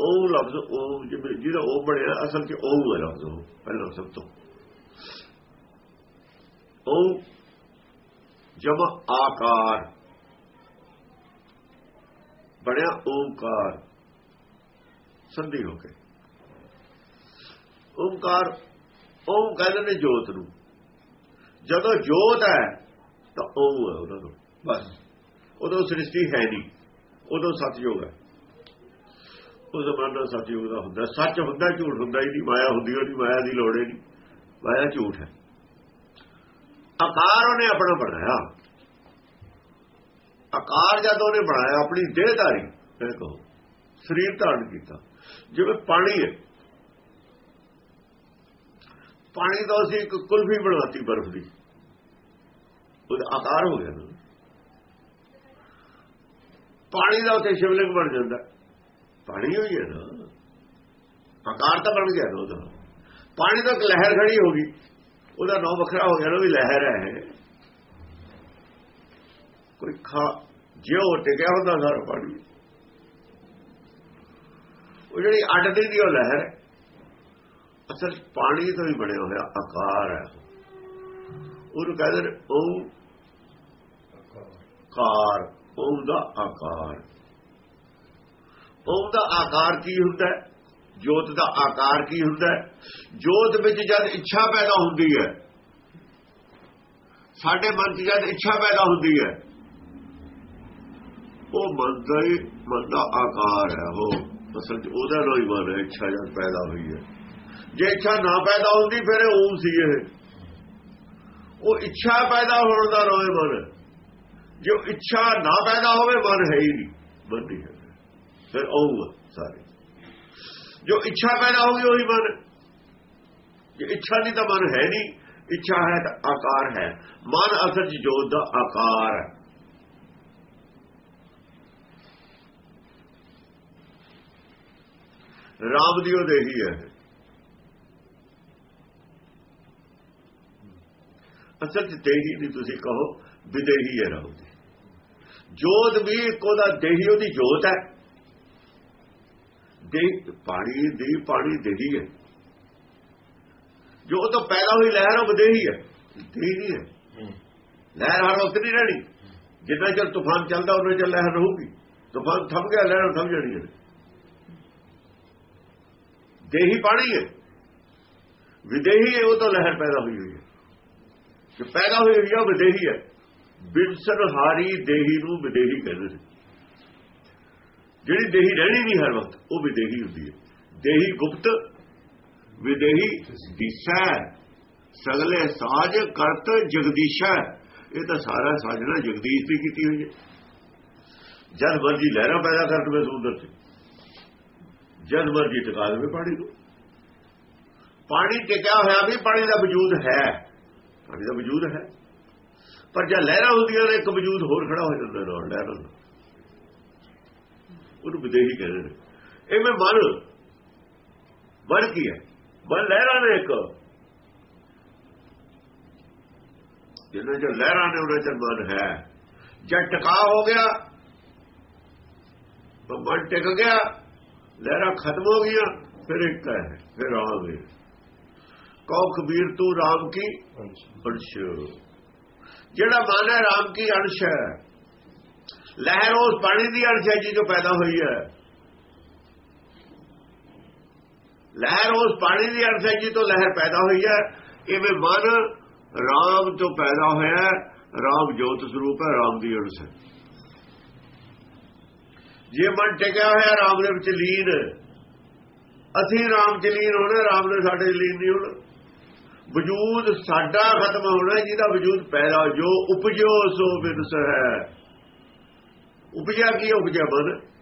ਓਮ ਲਫ਼ਜ਼ ਓਮ ਜਿਹਦਾ ਉਹ ਬਣਿਆ, ਅਸਲ 'ਚ ਓਮ ਹੈ ਲਫ਼ਜ਼ ਉਹ, ਪਹਿਲਾਂ ਸਭ ਤੋਂ। ਓਮ ਜਬ ਆਕਾਰ। ਬਣਿਆ ਓਮਕਾਰ। ਸੰਧੀ ਹੋ ਕੇ। ਓਮਕਾਰ, ਓਮ ਕਹਿੰਦੇ ਨੇ ਜੋਤ ਨੂੰ। ਜਦੋਂ ਜੋਤ ਹੈ, ਤਾਂ ਉਹ ਹੈ ਉਹਨਾਂ ਨੂੰ। ਬਸ। ਉਦੋਂ ਸ੍ਰਿਸ਼ਟੀ ਹੈ ਨਹੀਂ। ਉਦੋਂ ਸਤਯੁਗ ਹੈ। ਉਹ ਜ਼ਮਾਨਾ ਸਤਯੁਗ ਦਾ ਹੁੰਦਾ। ਸੱਚ ਹੁੰਦਾ, ਝੂਠ ਹੁੰਦਾ ਹੀ ਨਹੀਂ। ਮਾਇਆ ਹੁੰਦੀ ਉਹਦੀ ਮਾਇਆ ਦੀ ਲੋੜ ਹੀ ਨਹੀਂ। ਮਾਇਆ ਝੂਠ ਹੈ। ਆਕਾਰ ਉਹਨੇ ਆਪਣਾ ਬਣਾਇਆ। ਆਕਾਰ ਜਦ ਉਹਨੇ ਬਣਾਇਆ, ਆਪਣੀ ਦੇਹਧਾਰੀ ਇਹ ਕਹੋ, ਸਰੀਰ ਧਾਰਨ ਕੀਤਾ। ਜਿਵੇਂ ਪਾਣੀ ਹੈ। ਪਾਣੀ ਦਾ ਅਸੀਂ ਇੱਕ ਕੁਲਫੀ ਬਣਾਤੀ ਬਰਫ਼ ਦੀ। ਉਹਦਾ ਆਕਾਰ ਹੋ ਗਿਆ ਨਾ। ਪਾਣੀ ਦਾ ਉੱਥੇ ਸ਼ਿਵਲਿੰਗ ਬਣ ਜਾਂਦਾ। ਪਾਣੀ ਹੋਈ ਹੈ ਨਾ। ਆਕਾਰ ਤਾਂ ਬਣ ਗਿਆ ਨਾ ਉਹਦਾ। ਪਾਣੀ ਦਾ ਇੱਕ ਲਹਿਰ ਖੜੀ ਹੋ ਗਈ। ਉਹਦਾ ਨਾਮ ਵੱਖਰਾ ਹੋ ਗਿਆ ਨਾ ਵੀ ਲਹਿਰ ਹੈ। ਕੋਈ ਖਾ ਜਿਉ ਟਿਕਿਆ ਹੁੰਦਾ ਸਾਰਾ ਪਾਣੀ। ਉਹ ਜਿਹੜੀ ਅੱਡ ਦੀ ਦੀ ਉਹ ਲਹਿਰ ਹੈ। ਅਸਲ ਪਾਣੀ ਤੋਂ ਹੀ ਬਣਿਆ ਹੋਇਆ ਆਕਾਰ ਹੈ। ਉਹਨੂੰ ਕਹਿੰਦੇ ਨੇ ਓਮ ਕਾਰ ਓਮ ਦਾ ਆਕਾਰ। ਓਮ ਦਾ ਆਕਾਰ ਕੀ ਹੁੰਦਾ ਜੋਤ ਦਾ ਆਕਾਰ ਕੀ ਹੁੰਦਾ ਜੋਤ ਵਿੱਚ ਜਦ ਇੱਛਾ ਪੈਦਾ ਹੁੰਦੀ ਹੈ, ਸਾਡੇ ਮਨ 'ਚ ਜਦ ਇੱਛਾ ਪੈਦਾ ਹੁੰਦੀ ਹੈ, ਉਹ ਮਨ ਦਾ ਹੀ, ਮਨ ਦਾ ਆਕਾਰ ਹੈ ਉਹ। ਅਸਲ 'ਚ ਉਹਦਾ ਨਾਲ ਹੀ ਮਨ ਇੱਛਾ ਜਦ ਪੈਦਾ ਹੋਈ ਹੈ। ਜੇ ਇੱਛਾ ਨਾ ਪੈਦਾ ਹੁੰਦੀ, ਫਿਰ ਇਹ ਓਮ ਸੀ ਇਹ। ਉਹ ਇੱਛਾ ਪੈਦਾ ਹੋਣ ਦਾ ਰੋਏ ਮਨ। ਜੋ ਇੱਛਾ ਨਾ ਪੈਦਾ ਹੋਵੇ, ਮਨ ਹੈ ਹੀ ਨਹੀਂ। ਮਨ ਹੈ। ਫਿਰ ਓਮ ਸਾਰੇ। ਜੋ ਇੱਛਾ ਪੈਦਾ ਹੋਗੀ ਉਹੀ ਮਨ। ਜੇ ਇੱਛਾ ਨਹੀਂ ਤਾਂ ਮਨ ਹੈ ਨਹੀਂ। ਇੱਛਾ ਹੈ ਤਾਂ ਆਕਾਰ ਹੈ। ਮਨ ਅਸਲ ਚ ਜੋਤ ਦਾ ਆਕਾਰ ਹੈ। ਰਾਮ ਦੀ ਉਹ ਦੇਹੀ ਹੈ। ਅਸਲ ਚ ਦੇਹੀ ਨਹੀਂ ਤੁਸੀਂ ਕਹੋ ਵਿਦੇਹੀ ਹੈ ਦੀ। ਜੋਤ ਵੀ ਇੱਕੋ ਦਾ ਦੇਹੀ ਉਹਦੀ ਜੋਤ ਹੈ। ਦੇ ਪਾਣੀ ਦੀ ਪਾਣੀ ਦੇਹੀ ਹੈ। ਜੋ ਤੋਂ ਪੈਦਾ ਹੋਈ ਲਹਿਰ ਉਹ ਵਿਦੇਹੀ ਹੈ। ਦੇਹੀ ਨਹੀਂ ਹੈ। ਲਹਿਰ ਹਰ ਵਕਤ ਨਹੀਂ ਰਹਿਣੀ। ਜਿੰਨਾ ਚਿਰ ਤੂਫਾਨ ਚੱਲਦਾ ਉਹਨਾਂ ਚਿਰ ਲਹਿਰ ਰਹੂਗੀ। ਤੂਫਾਨ ਥੰਮ ਗਿਆ ਲਹਿਰ ਥੰਮ ਜਾਣੀ ਹੈ। ਦੇਹੀ ਪਾਣੀ ਹੈ। ਵਿਦੇਹੀ ਹੈ ਉਹ ਤਾਂ ਲਹਿਰ ਪੈਦਾ ਹੋਈ ਹੋਈ ਹੈ ਪੈਦਾ ਹੋਈ ਹੋਈ ਆ ਵਿਦੇਹੀ ਹੈ ਬਿਨਸਰ ਹਾਰੀ ਦੇਹੀ ਨੂੰ ਵਿਦੇਹੀ ਕਹਿੰਦੇ ਨੇ। ਜਿਹੜੀ ਦੇਹੀ ਰਹਿਣੀ ਨਹੀਂ ਹਰ ਵਕਤ, ਉਹ ਵਿਦੇਹੀ ਹੁੰਦੀ ਹੈ। ਦੇਹੀ ਗੁਪਤ ਵਿਦੇਹੀ ਦਿਸਾ ਸਗਲੇ ਸਾਜ ਕਰਤ ਜਗਦੀਸ਼ਾ ਇਹ ਤਾਂ ਸਾਰਾ ਸਾਜਣਾ ਜਗਦੀਸ਼ ਦੀ ਕੀਤੀ ਹੋਈ ਹੈ। ਜਦ ਮਰਜ਼ੀ ਲਹਿਰਾਂ ਪੈਦਾ ਕਰ ਦਵੇ ਸਮੁੰਦਰ ਚ। ਜਦ ਮਰਜ਼ੀ ਟਿਕਾ ਦੇਵੇ ਪਾਣੀ ਨੂੰ। ਪਾਣੀ ਟਿਕਿਆ ਹੋਇਆ ਵੀ ਪਾਣੀ ਦਾ ਵਜੂਦ ਹੈ। ਪਾਣੀ ਦਾ ਵਜੂਦ ਹੈ। ਪਰ ਜਦ ਲਹਿਰਾਂ ਹੁੰਦੀਆਂ ਨੇ, ਇੱਕ ਵਜੂਦ ਹੋਰ ਖੜਾ ਹੋ ਜਾਂਦਾ ਨਾਲ ਲਹਿਰਾਂ ਦਾ ਉਹਨੂੰ ਵਿਦੇਹੀ ਕਹਿੰਦੇ ਨੇ। ਇਹ ਮੈਂ ਮਨ ਮਨ ਕੀ ਹੈ? ਮਨ ਲਹਿਰਾਂ ਨੇ ਇੱਕ। ਜਿਹਨਾਂ ਚ ਲਹਿਰਾਂ ਨੇ, ਉਹਨਾਂ ਚ ਮਨ ਹੈ। ਜਦ ਟਿਕਾ ਹੋ ਗਿਆ ਮਨ ਟਿਕ ਗਿਆ, ਲਹਿਰਾਂ ਖਤਮ ਹੋ ਗਈਆਂ, ਫਿਰ ਇੱਕ ਹੈ, ਫਿਰ ਆ ਗਏ। ਕਉ ਕਬੀਰ ਤੂੰ ਰਾਮ ਕੀ? ਅੰਸ਼ ਜਿਹੜਾ ਮਨ ਹੈ ਰਾਮ ਕੀ? ਅੰਸ਼ ਹੈ। ਲਹਿਰ ਉਸ ਪਾਣੀ ਦੀ ਅੰਸ਼ ਹੈ ਜੀ ਜੋ ਪੈਦਾ ਹੋਈ ਹੈ। ਲਹਿਰ ਉਸ ਪਾਣੀ ਦੀ ਅੰਸ਼ ਹੈ ਜੀ ਤੋਂ ਲਹਿਰ ਪੈਦਾ ਹੋਈ ਹੈ। ਇਵੇਂ ਮਨ ਰਾਮ ਤੋਂ ਪੈਦਾ ਹੋਇਆ ਹੈ। ਰਾਮ ਜੋਤ ਸਰੂਪ ਹੈ ਰਾਮ ਦੀ ਅੰਸ਼ ਹੈ। ਜੇ ਮਨ ਟਿਕਿਆ ਹੋਇਆ ਰਾਮ ਦੇ ਵਿੱਚ ਲੀਨ ਅਸੀਂ ਰਾਮ ਚ ਲੀਨ ਹੋਣਾ ਰਾਮ ਨੇ ਸਾਡੇ ਲੀਨ ਨਹੀਂ ਹੋਣਾ। ਵਜੂਦ ਸਾਡਾ ਖਤਮ ਹੋਣਾ, ਜਿਹਦਾ ਵਜੂਦ ਪੈਦਾ ਜੋ ਉਪਜਿਓ, ਸੋ ਬਿਨਸ ਹੈ। ਉਪਜਿਆ ਕੀ ਉਪਜਿਆ ਮਨ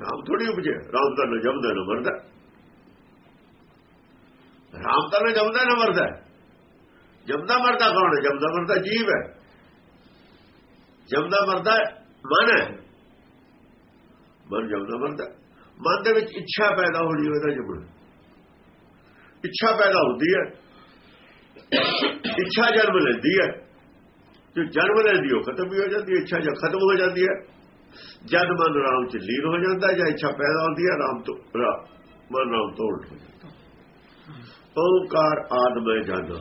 ਰਾਮ ਥੋੜੀ ਉਪਜਿਆ। ਰਾਮ ਤਾਂ ਨਾ ਜਮਦਾ, ਨਾ ਮਰਦਾ। ਰਾਮ ਤਾਂ ਨਾ ਜਮਦਾ, ਨਾ ਮਰਦਾ। ਜਮਦਾ ਮਰਦਾ ਕੌਣ ਹੈ? ਜਮਦਾ ਮਰਦਾ ਜੀਵ ਹੈ। ਜਮਦਾ ਮਰਦਾ ਮਨ ਹੈ। ਮਨ ਜਮਦਾ ਮਰਦਾ। ਮਨ ਦੇ ਵਿੱਚ ਇੱਛਾ ਪੈਦਾ ਹੋਣੀ ਉਹਦਾ ਜਮਣਾ। ਇੱਛਾ ਪੈਦਾ ਹੁੰਦੀ ਹੈ। ਇੱਛਾ ਜਨਮ ਲੈਂਦੀ ਹੈ। ਜੋ ਜਨਮ ਲੈਂਦੀ ਉਹ ਖਤਮ ਵੀ ਹੋ ਜਾਂਦੀ ਹੈ। ਇੱਛਾ ਜਦ ਖਤਮ ਹੋ ਜਾਂਦੀ ਹੈ, ਜਦ ਮਨ ਰਾਮ ਚ ਲੀਨ ਹੋ ਜਾਂਦਾ ਜਾਂ ਇੱਛਾ ਪੈਦਾ ਹੁੰਦੀ ਹੈ, ਰਾਮ ਤੋਂ ਮਨ ਰਾਮ ਤੋਂ ਉਲਟ ਹੋ ਜਾਂਦਾ ਓੰਕਾਰ ਆਦਮੇ ਜਾਂਦਾ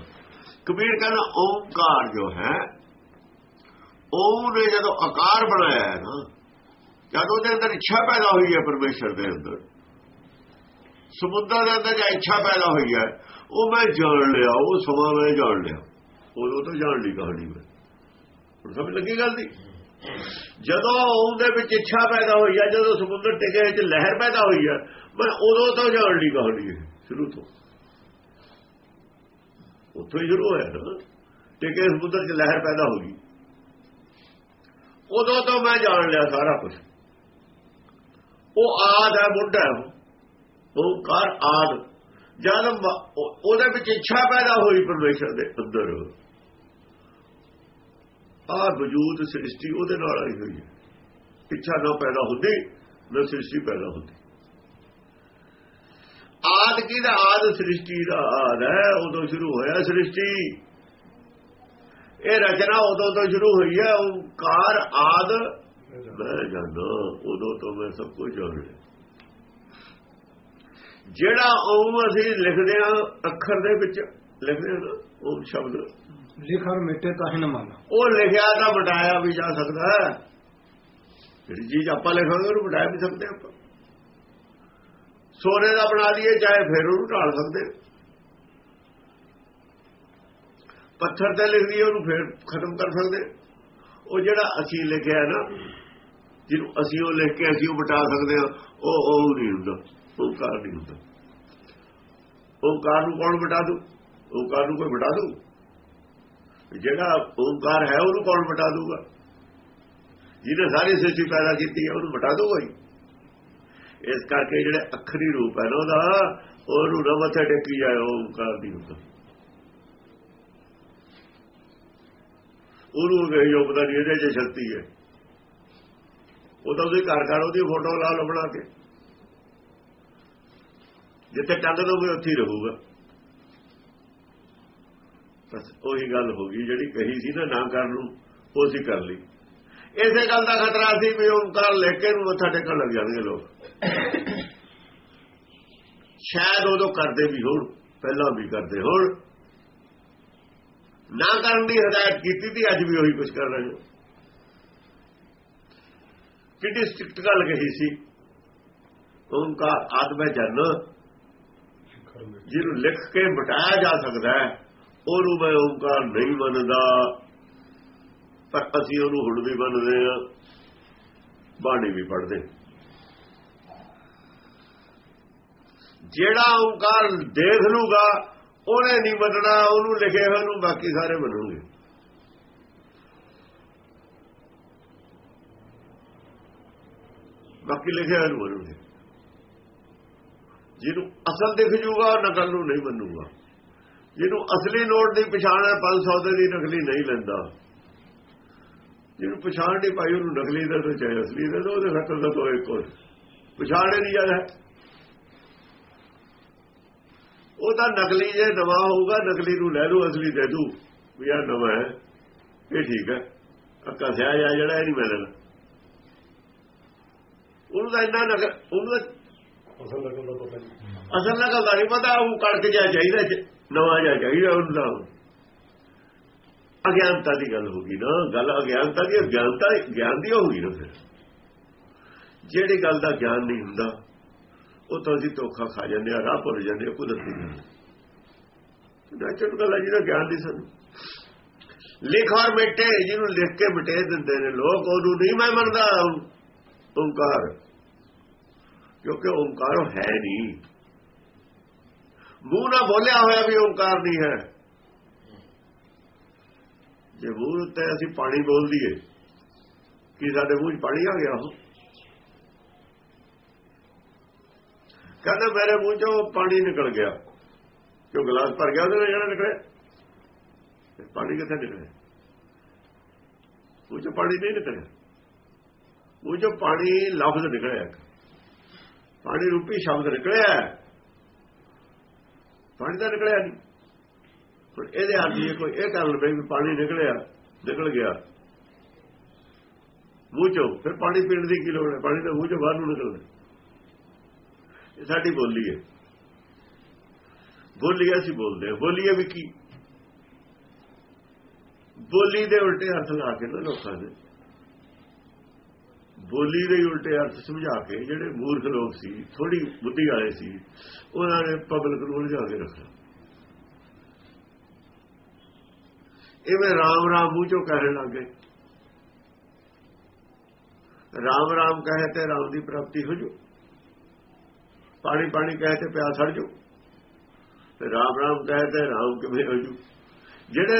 ਕਬੀਰ ਕਹਿੰਦਾ ਓਮਕਾਰ ਜੋ ਹੈ ਉਹ ਨੇ ਜਦੋਂ ਆਕਾਰ ਬਣਾਇਆ ਹੈ ਨਾ, ਜਦ ਉਹਦੇ ਅੰਦਰ ਇੱਛਾ ਪੈਦਾ ਹੋਈ ਹੈ ਪਰਮੇਸ਼ਰ ਦੇ ਅੰਦਰ ਸਮੁੰਦਰ ਦੇ ਅੰਦਰ ਜਾਂ ਇੱਛਾ ਪੈਦਾ ਹੋਈ ਹੈ, ਉਹ ਮੈਂ ਜਾਣ ਲਿਆ, ਉਹ ਸਮਾਂ ਮੈਂ ਜਾਣ ਲਿਆ। ਉਦੋਂ ਤਾਂ ਜਾਣ ਲਈ ਕਹਾਣੀ ਮੈਂ ਹੁਣ ਸਮਝ ਲੱਗੀ ਗੱਲ ਦੀ? ਜਦੋਂ ਉਹਦੇ ਵਿੱਚ ਇੱਛਾ ਪੈਦਾ ਹੋਈ ਹੈ, ਜਦੋਂ ਸਮੁੰਦਰ ਟਿਕੇ ਵਿੱਚ ਲਹਿਰ ਪੈਦਾ ਹੋਈ ਹੈ, ਮੈਂ ਉਦੋਂ ਤੋਂ ਜਾਣ ਲਈ ਕਹਾਣੀ ਹੈ, ਸ਼ੁਰੂ ਤੋਂ। ਉੱਥੋਂ ਹੀ ਸ਼ੁਰੂ ਹੋਇਆ ਨਾ। ਟਿਕੇ ਸਮੁੰਦਰ 'ਚ ਲਹਿਰ ਪੈਦਾ ਹੋ ਗਈ। ਉਦੋਂ ਤੋਂ ਮੈਂ ਜਾਣ ਲਿਆ ਸਾਰਾ ਕੁਝ ਉਹ ਆਦ ਹੈ, ਬੁੱਢਾ ਉਹ। ਕਾਰ ਆਦ। ਜਦ ਉਹਦੇ ਵਿੱਚ ਇੱਛਾ ਪੈਦਾ ਹੋਈ ਪਰਮੇਸ਼ਰ ਦੇ ਅੰਦਰ। ਆ ਵਜੂਦ ਸ੍ਰਿਸ਼ਟੀ ਉਹਦੇ ਨਾਲ ਆਈ ਹੋਈ ਹੈ। ਇੱਛਾ ਨਾ ਪੈਦਾ ਹੁੰਦੀ ਨਾ ਸ੍ਰਿਸ਼ਟੀ ਪੈਦਾ ਹੁੰਦੀ। ਆਦ ਕੀ ਦਾ ਆਦ ਸ੍ਰਿਸ਼ਟੀ ਦਾ ਆਦ ਹੈ। ਉਦੋਂ ਸ਼ੁਰੂ ਹੋਇਆ ਸ੍ਰਿਸ਼ਟੀ। ਇਹ ਰਚਨਾ ਉਦੋਂ ਤੋਂ ਸ਼ੁਰੂ ਹੋਈ ਹੈ। ਓੰਕਾਰ ਆਦ। ਮੈਂ ਜਾਣਦਾ ਉਦੋਂ ਤੋਂ ਮੈਂ ਸਭ ਕੁਝ ਜਾਣ ਲਿਆ ਜਿਹੜਾ ਓਮ ਅਸੀਂ ਲਿਖਦੇ ਆ ਅੱਖਰ ਦੇ ਵਿੱਚ ਲਿਖਦੇ ਆ ਓਮ ਸ਼ਬਦ। ਲਿਖਰ ਮਿਟੇ ਤਾਂ ਹੀ ਨਾ ਮੰਨ। ਉਹ ਲਿਖਿਆ ਤਾਂ ਮਟਾਇਆ ਵੀ ਜਾ ਸਕਦਾ ਹੈ। ਜਿਹੜੀ ਚੀਜ਼ ਆਪਾਂ ਲਿਖਾਂਗੇ ਉਹਨੂੰ ਮਟਾਇਆ ਵੀ ਸਕਦੇ ਆਪਾਂ। ਸੋਨੇ ਦਾ ਬਣਾ ਲਈਏ ਚਾਹੇ ਫਿਰ ਉਹਨੂੰ ਢਾਲ ਸਕਦੇ ਪੱਥਰ ਤੇ ਲਿਖ ਦਈਏ ਉਹਨੂੰ ਫਿਰ ਖਤਮ ਕਰ ਸਕਦੇ ਉਹ ਜਿਹੜਾ ਅਸੀਂ ਲਿਖਿਆ ਨਾ ਜਿਹਨੂੰ ਅਸੀਂ ਉਹ ਲਿਖ ਕੇ ਅਸੀਂ ਉਹ ਮਿਟਾ ਸਕਦੇ ਹਾਂ ਉਹ ਉਹ ਨਹੀਂ ਹੁੰਦਾ। ਓਕਾਰ ਨਹੀਂ ਹੁੰਦਾ। ਓਕਾਰ ਨੂੰ ਕੌਣ ਮਿਟਾ ਦੂ? ਓਕਾਰ ਨੂੰ ਕੋਈ ਮਿਟਾ ਦੂ? ਜਿਹੜਾ ਓਕਾਰ ਹੈ, ਉਹਨੂੰ ਕੌਣ ਮਿਟਾ ਦੂਗਾ? ਜਿਹਨੇ ਸਾਰੀ ਸ੍ਰਿਸ਼ਟੀ ਪੈਦਾ ਕੀਤੀ ਹੈ, ਉਹਨੂੰ ਮਿਟਾ ਦੂਗਾ ਹੀ ਇਸ ਕਰਕੇ ਜਿਹੜੇ ਅੱਖਰੀ ਰੂਪ ਹੈ ਨਾ ਉਹਦਾ, ਉਹਨੂੰ ਨਾ ਮੱਥੇ ਟੇਕੀ ਜਾਏ, ਓਕਾਰ ਦੀ ਹੁੰਦਾ। ਉਹਨੂੰ ਇਹ ਜੋ ਪਤਾ ਨਹੀਂ, ਇਹਦੇ 'ਚ ਸ਼ਕਤੀ ਹੈ। ਉਹ ਤਾਂ ਉਹਦੇ ਘਰ ਘਰ ਉਹਦੀ ਫੋਟੋ ਲਾ ਲਓ ਬਣਾ ਕੇ। ਜਿੱਥੇ ਟੰਗ ਦੋਗੇ ਉੱਥੇ ਹੀ ਰਹੂਗਾ। ਬਸ ਉਹੀ ਗੱਲ ਹੋ ਗਈ, ਜਿਹੜੀ ਕਹੀ ਸੀ ਨਾ ਨਾ ਕਰਨ ਨੂੰ, ਉਹ ਸੀ ਕਰ ਲਈ। ਇਸੇ ਗੱਲ ਦਾ ਖਤਰਾ ਸੀ ਵੀ ਓਮਕਾਰ ਲੈ ਕੇ ਨੂੰ ਮੱਥਾ ਟੇਕਣ ਲੱਗ ਜਾਣਗੇ ਲੋਕ। ਸ਼ਾਇਦ ਉਦੋਂ ਕਰਦੇ ਵੀ ਹੋਣ, ਪਹਿਲਾਂ ਵੀ ਕਰਦੇ ਹੋਣ। ਨਾ ਕਰਨ ਦੀ ਹਦਾਇਤ ਕੀਤੀ ਸੀ ਅੱਜ ਵੀ ਉਹੀ ਕੁਝ ਕਰ ਰਹੇ ਹੋ ਕਿੰਨੀ ਸਟ੍ਰਿਕਟ ਗੱਲ ਕਹੀ ਸੀ। ਓਮਕਾਰ ਆਤਮਾ ਜਨ ਜਿਹਨੂੰ ਲਿਖ ਕੇ ਮਿਟਾਇਆ ਜਾ ਸਕਦਾ ਹੈ, ਉਹਨੂੰ ਮੈਂ ਓਮਕਾਰ ਨਹੀਂ ਮੰਨਦਾ। ਪਰ ਅਸੀਂ ਉਹਨੂੰ ਹੁਣ ਵੀ ਮੰਨਦੇ ਆ ਬਾਣੀ ਵੀ ਪੜ੍ਹਦੇ ਜਿਹੜਾ ਓਮਕਾਰ ਦੇਖ ਲੂਗਾ, ਉਹਨੇ ਨਹੀਂ ਮੰਨਣਾ, ਉਹਨੂੰ ਲਿਖੇ ਹੋਏ ਨੂੰ ਬਾਕੀ ਸਾਰੇ ਮੰਨੂਗੇ ਬਾਕੀ ਲਿਖੇ ਹੋਏ ਨੂੰ ਮੰਨੂਗੇ ਜਿਹਨੂੰ ਅਸਲ ਦਿਖ ਜੂਗਾ, ਉਹ ਨਕਲ ਨੂੰ ਨਹੀਂ ਮੰਨੂਗਾ। ਜਿਹਨੂੰ ਅਸਲੀ ਨੋਟ ਦੀ ਪਛਾਣ ਹੈ 500 ਦੇ ਦੀ ਨਕਲੀ ਨਹੀਂ ਲੈਂਦਾ। ਜਿਹਨੂੰ ਪਛਾਣ ਨਹੀਂ ਪਾਈ, ਉਹਨੂੰ ਨਕਲੀ ਦਾ ਤਾਂ ਚਾਹੇ ਅਸਲੀ ਦਾ ਤਾਂ ਉਹਦੇ ਖਤਰ ਦਾ ਕੋਈ ਕੋਈ ਪਛਾਣ ਨਹੀਂ ਜਾਂਦਾ ਉਹ ਤਾਂ ਨਕਲੀ ਜੇ ਨਵਾਂ ਹੋਊਗਾ, ਨਕਲੀ ਨੂੰ ਲੈ ਲੂ ਅਸਲੀ ਦੇ ਦੂ ਵੀ ਆ ਨਵਾਂ ਹੈ, ਇਹ ਠੀਕ ਹੈ। ਅੱਕਾ ਸਿਆ ਜਾ ਜਿਹੜਾ, ਇਹ ਨਹੀਂ ਮਿਲਣਾ। ਉਹਨੂੰ ਤਾਂ ਇੰਨਾ ਨਕਲ ਉਹਨੂੰ ਅਸਲ ਨਕਲ ਦਾ ਪਤਾ ਨਹੀਂ। ਅਸਲ ਨਕਲ ਦਾ ਨਹੀਂ ਪਤਾ, ਉਹ ਕੜਕ ਜਾ ਚਾਹੀਦਾ ਨਵਾਂ ਜਾ ਚਾਹੀਦਾ ਉਹਨੂੰ ਤਾਂ ਅਗਿਆਨਤਾ ਦੀ ਗੱਲ ਹੋ ਗਈ ਨਾ, ਗੱਲ ਅਗਿਆਨਤਾ ਦੀ, ਅਗਿਆਨਤਾ ਗਿਆਨ ਦੀ ਹੋ ਗਈ ਨਾ ਫਿਰ। ਜਿਹੜੀ ਗੱਲ ਦਾ ਗਿਆਨ ਨਹੀਂ ਹੁੰਦਾ, ਉਹ ਤਾਂ ਅਸੀਂ ਧੋਖਾ ਖਾ ਜਾਂਦੇ ਆ, ਰਾਹ ਭੁੱਲ ਜਾਂਦੇ ਆ, ਕੁਦਰਤੀ ਗੱਲ। ਨੈਚੁਰਲ ਗੱਲ ਹੈ ਜਿਹਦਾ ਗਿਆਨ ਨਹੀਂ ਸਾਨੂੰ। ਲਿਖ ਔਰ ਮਿਟੇ, ਜਿਹਨੂੰ ਲਿਖ ਕੇ ਮਿਟੇ ਦਿੰਦੇ ਨੇ ਲੋਕ, ਉਹਨੂੰ ਨਹੀਂ ਮੈਂ ਮੰਨਦਾ ਓੰਕਾਰ। ਕਿਉਂਕਿ ਓਮਕਾਰ ਹੈ ਨਹੀਂ। ਮੂੰਹ ਨਾਲ ਬੋਲਿਆ ਹੋਇਆ ਵੀ ਓਮਕਾਰ ਨਹੀਂ ਹੈ। ਜੇ ਮੂੰਹ ਉੱਤੇ ਅਸੀਂ ਪਾਣੀ ਬੋਲ ਦਈਏ, ਕਿ ਸਾਡੇ ਮੂੰਹ 'ਚ ਪਾਣੀ ਆ ਗਿਆ? ਉਹ ਕਹਿੰਦਾ ਮੇਰੇ ਮੂੰਹ 'ਚੋਂ ਪਾਣੀ ਨਿਕਲ ਗਿਆ। ਕਿਉਂ ਗਲਾਸ ਭਰ ਗਿਆ ਉਹਦੇ ਨਾਲ ਜਿਹੜਾ ਨਿਕਲਿਆ? ਪਾਣੀ ਕਿੱਥੇ ਨਿਕਲਿਆ? ਮੂੰਹ 'ਚੋਂ ਪਾਣੀ ਨਹੀਂ ਨਿਕਲਿਆ। ਮੂੰਹ 'ਚੋਂ ਪਾਣੀ ਲਫ਼ਜ਼ ਨਿਕਲਿਆ ਪਾਣੀ ਰੂਪੀ ਸ਼ਬਦ ਨਿਕਲਿਆ ਪਾਣੀ ਤਾਂ ਨਿਕਲਿਆ ਨਹੀਂ। ਪਰ ਇਹਦੇ ਹੱਥ ਜੇ ਕੋਈ ਇਹ ਕਰ ਲਵੇ ਵੀ ਪਾਣੀ ਨਿਕਲਿਆ, ਨਿਕਲ ਗਿਆ। ਮੂੰਹ 'ਚੋਂ ਫਿਰ ਪਾਣੀ ਪੀਣ ਦੀ ਕੀ ਲੋੜ ਹੈ? ਪਾਣੀ ਤਾਂ ਮੂੰਹ 'ਚੋਂ ਬਾਹਰ ਨੂੰ ਨਿਕਲਦਾ ਇਹ ਸਾਡੀ ਬੋਲੀ ਹੈ। ਬੋਲੀ ਅਸੀਂ ਬੋਲਦੇ ਹਾਂ। ਬੋਲੀਏ ਵੀ ਕੀ? ਬੋਲੀ ਦੇ ਉਲਟੇ ਹੱਥ ਲਾ ਕੇ ਨਾ ਲੋਕਾਂ ਦੇ। ਬੋਲੀ ਦੇ ਉਲਟੇ ਅਰਥ ਸਮਝਾ ਕੇ ਜਿਹੜੇ ਮੂਰਖ ਲੋਕ ਸੀ ਥੋੜੀ ਬੁੱਧੀ ਵਾਲੇ ਸੀ, ਉਹਨਾਂ ਨੇ ਪਬਲਿਕ ਨੂੰ ਉਲਝਾ ਕੇ ਰੱਖਿਆ। ਇਵੇਂ ਰਾਮ ਰਾਮ ਮੂੰਹ ਚੋਂ ਕਹਿਣ ਲੱਗੇ ਰਾਮ ਰਾਮ ਕਹੇ ਤੇ ਰਾਮ ਦੀ ਪ੍ਰਾਪਤੀ ਹੋ ਜੂ। ਪਾਣੀ ਪਾਣੀ ਕਹੇ ਤੇ ਪਿਆਸ ਹਟ ਜੂ। ਤੇ ਰਾਮ ਰਾਮ ਕਹੇ ਤੇ ਰਾਮ ਕਿਵੇਂ ਹੋ ਜੂ। ਜਿਹੜੇ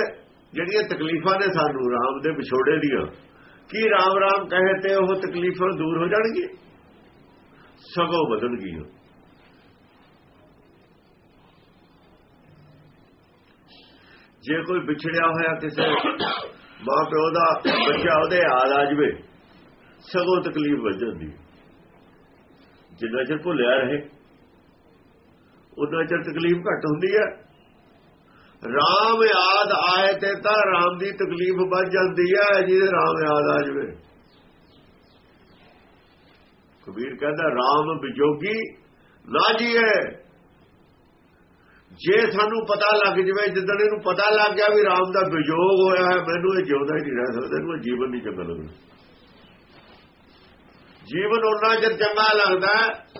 ਜਿਹੜੀਆਂ ਤਕਲੀਫਾਂ ਨੇ ਸਾਨੂੰ ਰਾਮ ਦੇ ਵਿਛੋੜੇ ਦੀਆਂ ਕੀ ਰਾਮ ਰਾਮ ਕਹੇ ਤੇ ਉਹ ਤਕਲੀਫਾਂ ਦੂਰ ਹੋ ਜਾਣਗੀਆਂ? ਸਗੋਂ ਵਧਣਗੀਆਂ ਜੇ ਕੋਈ ਵਿਛੜਿਆ ਹੋਇਆ ਕਿਸੇ ਮਾਂ ਪਿਓ ਦਾ ਬੱਚਾ ਉਹਦੇ ਯਾਦ ਆ ਜਵੇ, ਸਗੋਂ ਤਕਲੀਫ ਵੱਧ ਜਾਂਦੀ ਜਿੰਨਾ ਚਿਰ ਭੁੱਲਿਆ ਰਹੇ ਉਹਨਾਂ ਚਿਰ ਤਕਲੀਫ ਘੱਟ ਹੁੰਦੀ ਹੈ। ਰਾਮ ਯਾਦ ਆਏ ਤੇ ਤਾਂ ਰਾਮ ਦੀ ਤਕਲੀਫ ਵੱਧ ਜਾਂਦੀ ਹੈ ਜਿਹਦੇ ਰਾਮ ਯਾਦ ਆ ਜਵੇ। ਕਬੀਰ ਕਹਿੰਦਾ, ਰਾਮ ਵਿਜੋਗੀ ਨਾ ਜੀ ਹੈ ਜੇ ਸਾਨੂੰ ਪਤਾ ਲੱਗ ਜਵੇ, ਜਿੱਦਣ ਇਹਨੂੰ ਪਤਾ ਲੱਗ ਗਿਆ ਵੀ ਰਾਮ ਦਾ ਵਿਯੋਗ ਹੋਇਆ ਹੈ, ਮੈਨੂੰ ਇਹ ਜਿਉਂਦਾ ਹੀ ਨਹੀਂ ਰਹਿ ਸਕਦਾ, ਇਹਨੂੰ ਇਹ ਜੀਵਨ ਨਹੀਂ ਚੰਗਾ ਲੱਗਦਾ। ਜੀਵਨ ਉਹਨਾਂ ਚਿਰ ਚੰਗਾ ਲੱਗਦਾ,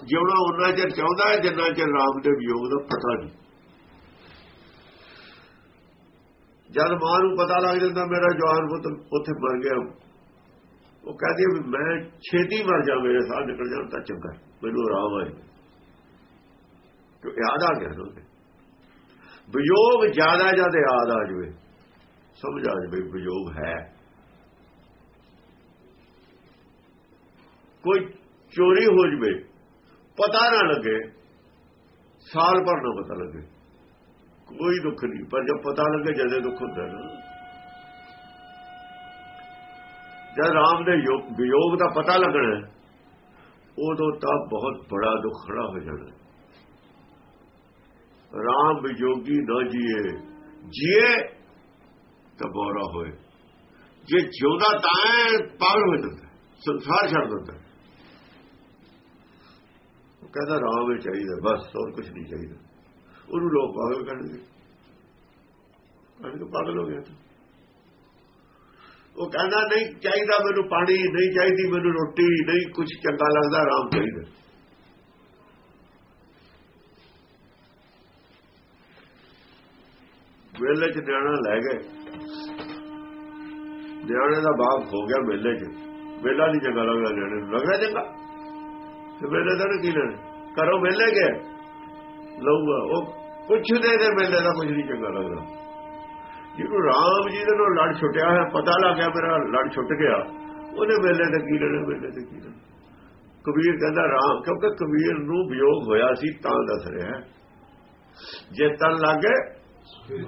ਜਿਉਣਾ ਉਹਨਾਂ ਚਿਰ ਚਾਹੁੰਦਾ ਹੈ, ਜਿੰਨਾ ਚਿਰ ਰਾਮ ਦੇ ਵਿਯੋਗ ਦਾ ਪਤਾ ਨਹੀਂ। ਜਦ ਮਾਂ ਨੂੰ ਪਤਾ ਲੱਗ ਜਾਂਦਾ ਮੇਰਾ ਜਵਾਨ ਪੁੱਤ ਉੱਥੇ ਮਰ ਗਿਆ, ਉਹ ਕਹਿੰਦੀ ਹੈ ਵੀ ਮੈਂ ਛੇਤੀ ਮਰ ਜਾ, ਮੇਰੇ ਸਾਹ ਨਿਕਲ ਜਾਣ ਤਾਂ ਚੰਗਾ ਮੈਨੂੰ ਆਰਾਮ ਆਏ। ਕਿ ਯਾਦ ਆ ਗਿਆ ਉਹਦੇ ਵਿਯੋਗ ਜ਼ਿਆਦਾ ਜ਼ਿਆਦਾ ਯਾਦ ਆ ਜਵੇ? ਸਮਝ ਆ ਜਵੇ ਵਿਯੋਗ ਹੈ। ਕੋਈ ਚੋਰੀ ਹੋ ਜਵੇ, ਪਤਾ ਨਾ ਲੱਗੇ, ਸਾਲ ਭਰ ਨਾ ਪਤਾ ਲੱਗੇ। ਕੋਈ ਦੁੱਖ ਨਹੀਂ ਪਰ ਜਦ ਪਤਾ ਲੱਗੇ ਜਦੇ ਦੁੱਖ ਹੁੰਦਾ ਨਾ। ਜਦ ਰਾਮ ਦੇ ਵਿਯੋਗ ਦਾ ਪਤਾ ਲੱਗਣਾ ਉਦੋਂ ਤਾਂ ਬਹੁਤ ਬੜਾ ਦੁੱਖ ਖੜਾ ਹੋ ਜਾਣਾ। ਰਾਮ ਵਿਯੋਗੀ ਨਾ ਜੀਏ ਜੀਏ ਤਾਂ ਬੋਰਾ ਹੋਏ। ਜੇ ਜਿਉਂਦਾ ਤਾਂ ਹੈ, ਪਾਗਲ ਹੋ ਜਾਂਦਾ ਸੰਸਾਰ ਛੱਡ ਦਿੰਦਾ। ਉਹ ਕਹਿੰਦਾ ਰਾਮ ਹੀ ਚਾਹੀਦਾ ਬਸ ਹੋਰ ਕੁਝ ਨਹੀਂ ਚਾਹੀਦਾ। ਉਹਨੂੰ ਲੋਕ ਪਾਗਲ ਕਹਿਣਗੇ ਕਹਿੰਦੇ ਪਾਗਲ ਹੋ ਗਿਆ ਤੂੰ। ਉਹ ਕਹਿੰਦਾ, ਨਹੀਂ ਚਾਹੀਦਾ ਮੈਨੂੰ ਪਾਣੀ, ਨਹੀਂ ਚਾਹੀਦੀ ਮੈਨੂੰ ਰੋਟੀ, ਨਹੀਂ ਕੁਝ ਚੰਗਾ ਲੱਗਦਾ, ਆਰਾਮ ਚਾਹੀਦਾ। ਵੇਲੇ ਚ ਨਿਆਣਾ ਲੈ ਗਏ। ਨਿਆਣੇ ਦਾ ਬਾਪ ਹੋ ਗਿਆ ਮੇਲੇ ਚ। ਵੇਲਾ ਨਹੀਂ ਚੰਗਾ ਲੱਗਦਾ ਨਿਆਣੇ ਨੂੰ। ਲੱਗਦਾ ਚੰਗਾ। ਤੇ ਵੇਲੇ ਦਾ ਕੀ ਲੈਣਾ। ਕਰੋ ਵੇਲੇ ਗਏ। ਲਊਗਾ, ਉਹ ਕੁਛ ਦੇ ਦੇ ਮੇਲੇ ਦਾ ਕੁਝ ਨਹੀਂ ਚੰਗਾ ਲੱਗਦਾ। ਜਿਹਨੂੰ ਰਾਮ ਜੀ ਦੇ ਨਾਲ ਲੜ ਛੁੱਟਿਆ ਹੋਇਆ, ਪਤਾ ਲੱਗ ਗਿਆ ਮੇਰਾ ਲੜ ਛੁੱਟ ਗਿਆ। ਉਹਦੇ ਵੇਲੇ ਤੇ ਕੀ ਲੈਣਾ ਵੇਲੇ ਤੇ ਕੀ ਲੈਣਾ। ਕਬੀਰ ਕਹਿੰਦਾ, ਰਾਮ, ਕਿਉਂਕਿ ਕਬੀਰ ਨੂੰ ਵਿਯੋਗ ਹੋਇਆ ਸੀ, ਤਾਂ ਦੱਸ ਰਿਹਾ ਜੇ ਤਨ ਲੱਗੇ,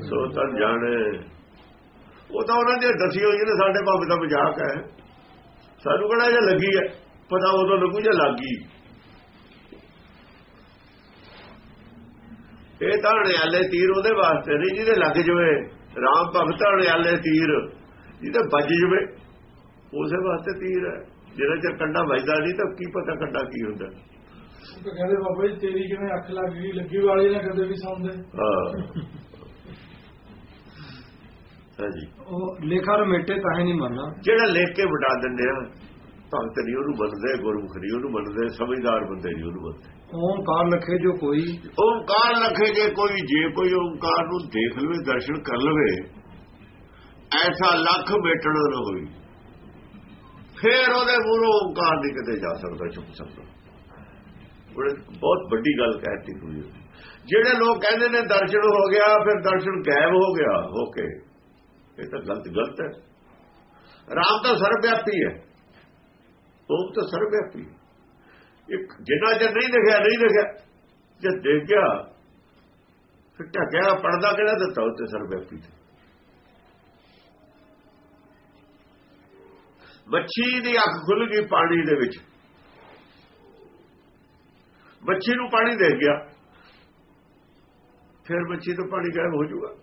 ਸੋ ਤਨ ਜਾਣੇ। ਉਹ ਤਾਂ ਉਹਨਾਂ ਦੇ ਦਸੀ ਹੋਈ ਨੇ, ਸਾਡੇ ਬਾਬੇ ਦਾ ਮਜ਼ਾਕ ਹੈ। ਸਾਨੂੰ ਕਿਹੜਾ ਜੇ ਲੱਗੀ ਹੈ? ਪਤਾ ਉਦੋਂ ਲੱਗੂ ਜੇ ਲੱਗੀ ਇਹ ਤਾਂ ਹਣਿਆਲੇ ਤੀਰ ਉਹਦੇ ਵਾਸਤੇ ਨਹੀਂ ਜਿਹਦੇ ਲੱਗ ਜਵੇ। ਰਾਮ ਭਗਤ ਹਣਿਆਲੇ ਤੀਰ ਜਿਹਦੇ ਵੱਜ ਜਵੇ। ਉਸੇ ਵਾਸਤੇ ਤੀਰ ਹੈ। ਜਿਹੜਾ ਚਿਰ ਕੰਡਾ ਵੱਜਦਾ ਨਹੀਂ ਤਾਂ ਕੀ ਪਤਾ ਕੰਡਾ ਕੀ ਹੁੰਦਾ। ਤਾਂ ਕਹਿੰਦੇ ਬਾਬਾ ਜੀ ਤੇਰੀ ਕਿਵੇਂ ਅੱਖ ਲੱਗ ਗਈ? ਲੱਗੀ ਵਾਲੀ ਨਾ ਕਦੇ ਵੀ ਸੌਂਦੇ ਹਾਂ। ਹਾਂਜੀ ਉਹ ਲੇਖਾ ਰਮੇਟੇ ਤਾਂ ਹੀ ਨਹੀਂ ਮੰਨਣਾ ਜਿਹੜਾ ਲਿਖ ਕੇ ਵਟਾ ਦਿੰਦੇ ਆ। ਭਗਤ ਨਹੀਂ ਉਹਨੂੰ ਮੰਨਦੇ ਗੁਰਮੁਖ ਨਹੀਂ ਉਹਨੂੰ ਮੰਨਦੇ ਸਮਝਦਾਰ ਬੰਦੇ ਨਹੀਂ ਉਹਨੂੰ ਮੰਨਦੇ। ਓਮਕਾਰ ਲਖੇ ਜੋ ਕੋਈ ਓੰਕਾਰ ਲਖੇ ਜੇ ਕੋਈ ਜੇ ਕੋਈ ਓੰਕਾਰ ਨੂੰ ਦੇਖ ਲਵੇ ਦਰਸ਼ਨ ਕਰ ਲਵੇ ਐਸਾ ਲੱਖ ਮੇਟਣਾ ਨਾ ਹੋਈ ਫੇਰ ਉਹਦੇ ਮੂਹਰੋਂ ਓੰਕਾਰ ਨਹੀਂ ਕਿਤੇ ਜਾ ਸਕਦਾ ਚੁੱਪ ਸਕਦਾ। ਬੜੇ ਬਹੁਤ ਵੱਡੀ ਗੱਲ ਕਹਿਤੀ ਹੋਈ। ਜਿਹੜੇ ਲੋਕ ਕਹਿੰਦੇ ਨੇ ਦਰਸ਼ਨ ਹੋ ਗਿਆ ਫਿਰ ਦਰਸ਼ਨ ਗਾਇਬ ਹੋ ਗਿਆ ਹੋ ਕੇ। ਇਹ ਤਾਂ ਗਲਤ ਗਲਤ ਹੈ। ਰਾਮ ਤਾਂ ਸਰਵਵਿਆਪੀ ਹੈ। ਉਹ ਤਾਂ ਸਰਵਵਿਆਪੀ। ਹੈ। ਇੱਕ ਜਿੰਨਾ ਚਿਰ ਨਹੀਂ ਦਿਖਿਆ ਨਹੀਂ ਦਿਖਿਆ ਜੇ ਦੇਖ ਗਿਆ, ਫਿਰ ਢੱਕਿਆ ਪਰਦਾ ਕਿਹੜਾ ਦਿੱਤਾ ਉੱਤੇ ਸਰਵਵਿਆਪੀ ਤੇ। ਮੱਛੀ ਦੀ ਅੱਖ ਖੁੱਲ ਗਈ ਪਾਣੀ ਦੇ ਵਿੱਚ। ਮੱਛੀ ਨੂੰ ਪਾਣੀ ਦੇ ਗਿਆ। ਫਿਰ ਮੱਛੀ ਤੋਂ ਪਾਣੀ ਗਾਇਬ ਹੋ ਜਾਊਗਾ।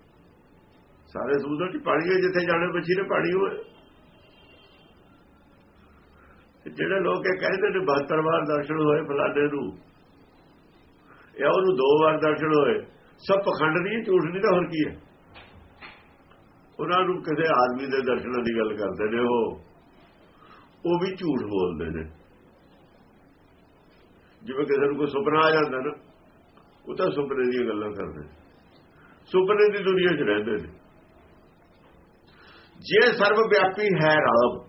ਸਾਰੇ ਸਮੁੰਦਰ 'ਚ ਪਾਣੀ ਹੈ, ਜਿੱਥੇ ਜਾਣੇ ਮੱਛੀ ਨੇ ਪਾਣੀ ਹੋਏ। ਜਿਹੜੇ ਲੋਕ ਇਹ ਕਹਿੰਦੇ ਨੇ 72 ਵਾਰ ਦਰਸ਼ਨ ਹੋਏ ਫਲਾਣੇ ਨੂੰ, ਇਹ ਉਹਨੂੰ ਦੋ ਵਾਰ ਦਰਸ਼ਨ ਹੋਏ, ਸਭ ਪਖੰਡ ਨਹੀਂ, ਝੂਠ ਨਹੀਂ ਤਾਂ ਹੋਰ ਕੀ ਹੈ? ਉਹਨਾਂ ਨੂੰ ਕਿਸੇ ਆਦਮੀ ਦੇ ਦਰਸ਼ਨਾਂ ਦੀ ਗੱਲ ਕਰਦੇ ਨੇ ਉਹ ਉਹ ਵੀ ਝੂਠ ਬੋਲਦੇ ਨੇ। ਜਿਵੇਂ ਕਿਸੇ ਨੂੰ ਕੋਈ ਸੁਪਨਾ ਆ ਜਾਂਦਾ ਨਾ, ਉਹ ਤਾਂ ਸੁਪਨੇ ਦੀਆਂ ਗੱਲਾਂ ਕਰਦੇ ਨੇ। ਸੁਪਨੇ ਦੀ ਦੁਨੀਆ 'ਚ ਰਹਿੰਦੇ ਨੇ। ਜੇ ਸਰਵ ਵਿਆਪੀ ਹੈ ਰਾਮ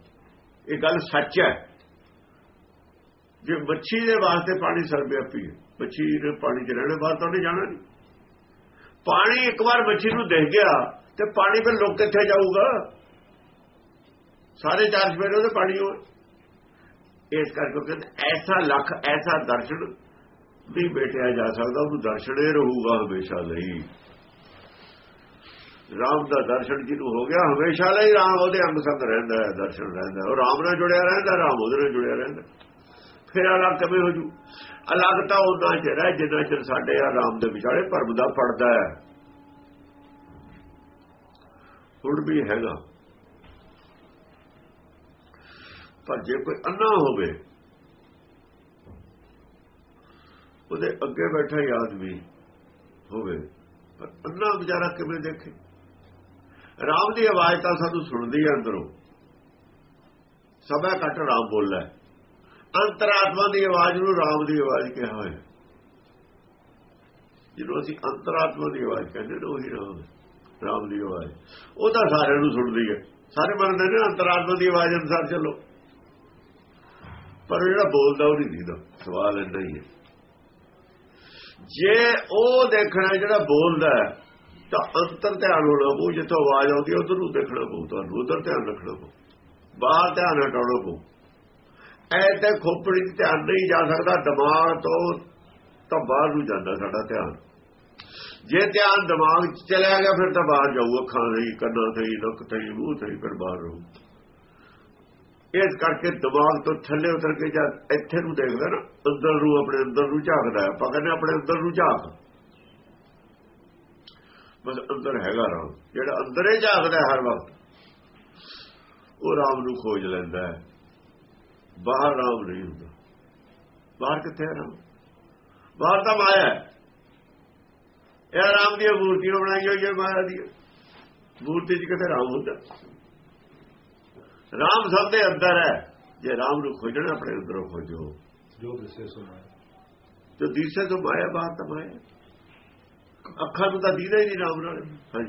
ਇਹ ਗੱਲ ਸੱਚ ਹੈ। ਜੇ ਮੱਛੀ ਦੇ ਵਾਸਤੇ ਪਾਣੀ ਸਰਵ ਹੈ। ਮੱਛੀ ਨੇ ਪਾਣੀ 'ਚ ਰਹਿਣੇ ਬਾਅਦ ਤਾਂ ਨਹੀਂ ਜਾਣਾ ਨਹੀਂ। ਪਾਣੀ ਇੱਕ ਵਾਰ ਮੱਛੀ ਨੂੰ ਦੇਖ ਗਿਆ ਤੇ ਪਾਣੀ ਫਿਰ ਲੋਕ ਕਿੱਥੇ ਜਾਊਗਾ? ਸਾਰੇ ਚਾਰ ਸਵੇਰੇ ਉਹਦੇ ਪਾਣੀ ਹੋਏ ਇਸ ਕਰਕੇ ਕਹਿੰਦੇ ਐਸਾ ਲੱਖ, ਐਸਾ ਦਰਸ਼ਨ ਨਹੀਂ ਬੇਟਿਆ ਜਾ ਸਕਦਾ, ਉਹਨੂੰ ਦਰਸ਼ਨ ਹੀ ਰਹੂਗਾ ਹਮੇਸ਼ਾ ਲਈ। ਰਾਮ ਦਾ ਦਰਸ਼ਨ ਜਿਹਨੂੰ ਹੋ ਗਿਆ, ਹਮੇਸ਼ਾ ਲਈ ਰਾਮ ਉਹਦੇ ਅੰਗ ਸੰਗ ਰਹਿੰਦਾ ਹੈ, ਦਰਸ਼ਨ ਰਹਿੰਦਾ ਉਹ ਰਾਮ ਨਾਲ ਜੁੜਿਆ ਰਹਿੰਦਾ, ਰਾਮ ਉਹਦੇ ਨਾਲ ਜੁੜਿਆ ਰਹਿੰਦਾ। ਫਿਰ ਅਲੱਗ ਕਿਵੇਂ ਹੋ ਜੂ? ਅਲੱਗ ਤਾਂ ਉਹਨਾਂ ਚਿਰ ਹੈ, ਜਿੰਨਾ ਚਿਰ ਸਾਡੇ ਆ ਰਾਮ ਦੇ ਵਿਚਾਲੇ ਭਰਮ ਦਾ ਪੜਦਾ ਹੈ। ਹੁਣ ਵੀ ਹੈਗਾ। ਪਰ ਜੇ ਕੋਈ ਅੰਨਾ ਹੋਵੇ, ਉਹਦੇ ਅੱਗੇ ਬੈਠਾ ਹੀ ਆਦਮੀ ਹੋਵੇ, ਪਰ ਅੰਨਾ ਵਿਚਾਰਾ ਕਿਵੇਂ ਦੇਖੇ? ਰਾਮ ਦੀ ਆਵਾਜ਼ ਤਾਂ ਸਾਨੂੰ ਸੁਣਦੀ ਹੈ ਅੰਦਰੋਂ। ਸਭਾ ਘਟ ਰਾਮ ਬੋਲਦਾ ਹੈ। ਅੰਤਰਾਤਮਾ ਦੀ ਆਵਾਜ਼ ਨੂੰ ਰਾਮ ਦੀ ਆਵਾਜ਼ ਕਿਹਾ ਹੋਇਆ ਜਿਹਨੂੰ ਅਸੀਂ ਅੰਤਰਾਤਮਾ ਦੀ ਆਵਾਜ਼ ਕਹਿੰਦੇ ਨੇ, ਉਹੀ ਰਾਮ ਰਾਮ ਦੀ ਆਵਾਜ਼। ਉਹ ਤਾਂ ਸਾਰਿਆਂ ਨੂੰ ਸੁਣਦੀ ਹੈ। ਸਾਰੇ ਮੰਨਦੇ ਨੇ ਅੰਤਰਾਤਮਾ ਦੀ ਆਵਾਜ਼ ਅਨੁਸਾਰ ਚੱਲੋ। ਪਰ ਉਹ ਜਿਹੜਾ ਬੋਲਦਾ, ਉਹ ਨਹੀਂ ਦੀਦਾ ਸਵਾਲ ਇੰਨਾ ਹੀ ਹੈ। ਜੇ ਉਹ ਦੇਖਣਾ ਜਿਹੜਾ ਬੋਲਦਾ ਤਾਂ ਅੰਤਰ ਧਿਆਨ ਹੋਣਾ ਪਊ, ਜਿੱਥੋਂ ਆਵਾਜ਼ ਆਉਂਦੀ ਹੈ, ਉਧਰ ਨੂੰ ਦੇਖਣਾ ਪਊ, ਤੁਹਾਨੂੰ ਉਧਰ ਧਿਆਨ ਰੱਖਣਾ ਪਊ। ਬਾਹਰ ਧਿਆਨ ਹਟਾਉਣਾ ਪਊ। ਐ ਤੇ ਖੋਪੜੀ 'ਚ ਧਿਆਨ ਨਹੀਂ ਜਾ ਸਕਦਾ, ਦਿਮਾਗ ਤੋਂ ਤਾਂ ਬਾਹਰ ਨੂੰ ਜਾਂਦਾ ਸਾਡਾ ਧਿਆਨ। ਜੇ ਧਿਆਨ ਦਿਮਾਗ 'ਚ ਚਲਿਆ ਗਿਆ, ਫਿਰ ਤਾਂ ਬਾਹਰ ਜਾਊ, ਅੱਖਾਂ ਨਹੀਂ ਕੰਨਾਂ ਤੇ ਨੱਕ ਤੇ ਮੂੰਹ ਤੇ ਫਿਰ ਬਾਹਰ ਰਹੂ। ਇਸ ਕਰਕੇ ਦਿਮਾਗ ਤੋਂ ਥੱਲੇ ਉਤਰ ਕੇ ਜਦ ਇੱਥੇ ਨੂੰ ਦੇਖਦਾ ਨਾ, ਅੰਦਰ ਨੂੰ, ਆਪਣੇ ਅੰਦਰ ਨੂੰ ਝਾਕਦਾ ਹੈ। ਆਪਾਂ ਕਹਿੰਦੇ ਆਪਣੇ ਅੰਦਰ ਨੂੰ ਝਾਕ। ਬਸ ਅੰਦਰ ਹੈਗਾ ਰਾਮ। ਜਿਹੜਾ ਅੰਦਰ ਹੀ ਝਾਕਦਾ ਹਰ ਵਕਤ, ਉਹ ਰਾਮ ਨੂੰ ਖੋਜ ਲੈਂਦਾ ਹੈ। ਬਾਹਰ ਰਾਮ ਨਹੀਂ ਹੁੰਦਾ। ਬਾਹਰ ਕਿੱਥੇ ਹੈ ਰਾਮ? ਬਾਹਰ ਤਾਂ ਮਾਇਆ ਹੈ। ਇਹ ਰਾਮ ਦੀਆਂ ਮੂਰਤੀਆਂ ਬਣਾਈਆਂ ਹੋਈਆਂ ਮਾਇਆ ਦੀਆਂ। ਮੂਰਤੀ 'ਚ ਕਿਤੇ ਰਾਮ ਹੁੰਦਾ? ਰਾਮ ਸਭ ਦੇ ਅੰਦਰ ਹੈ। ਜੇ ਰਾਮ ਨੂੰ ਖੋਜਣਾ ਆਪਣੇ ਅੰਦਰੋਂ ਖੋਜੋ। ਜੋ ਦਿਸੇ ਸੁਨਾਇਆ ਜੋ ਦੀਸੇ ਤੋਂ ਮਾਇਆ ਬਾਹਰ ਤਾਂ ਮਾਇਆ ਅੱਖਾਂ ਨੂੰ ਤਾਂ ਦੀਦਾ ਹੀ ਨਹੀਂ ਰਾਮ ਨਾਲ। ਹਾਂਜੀ।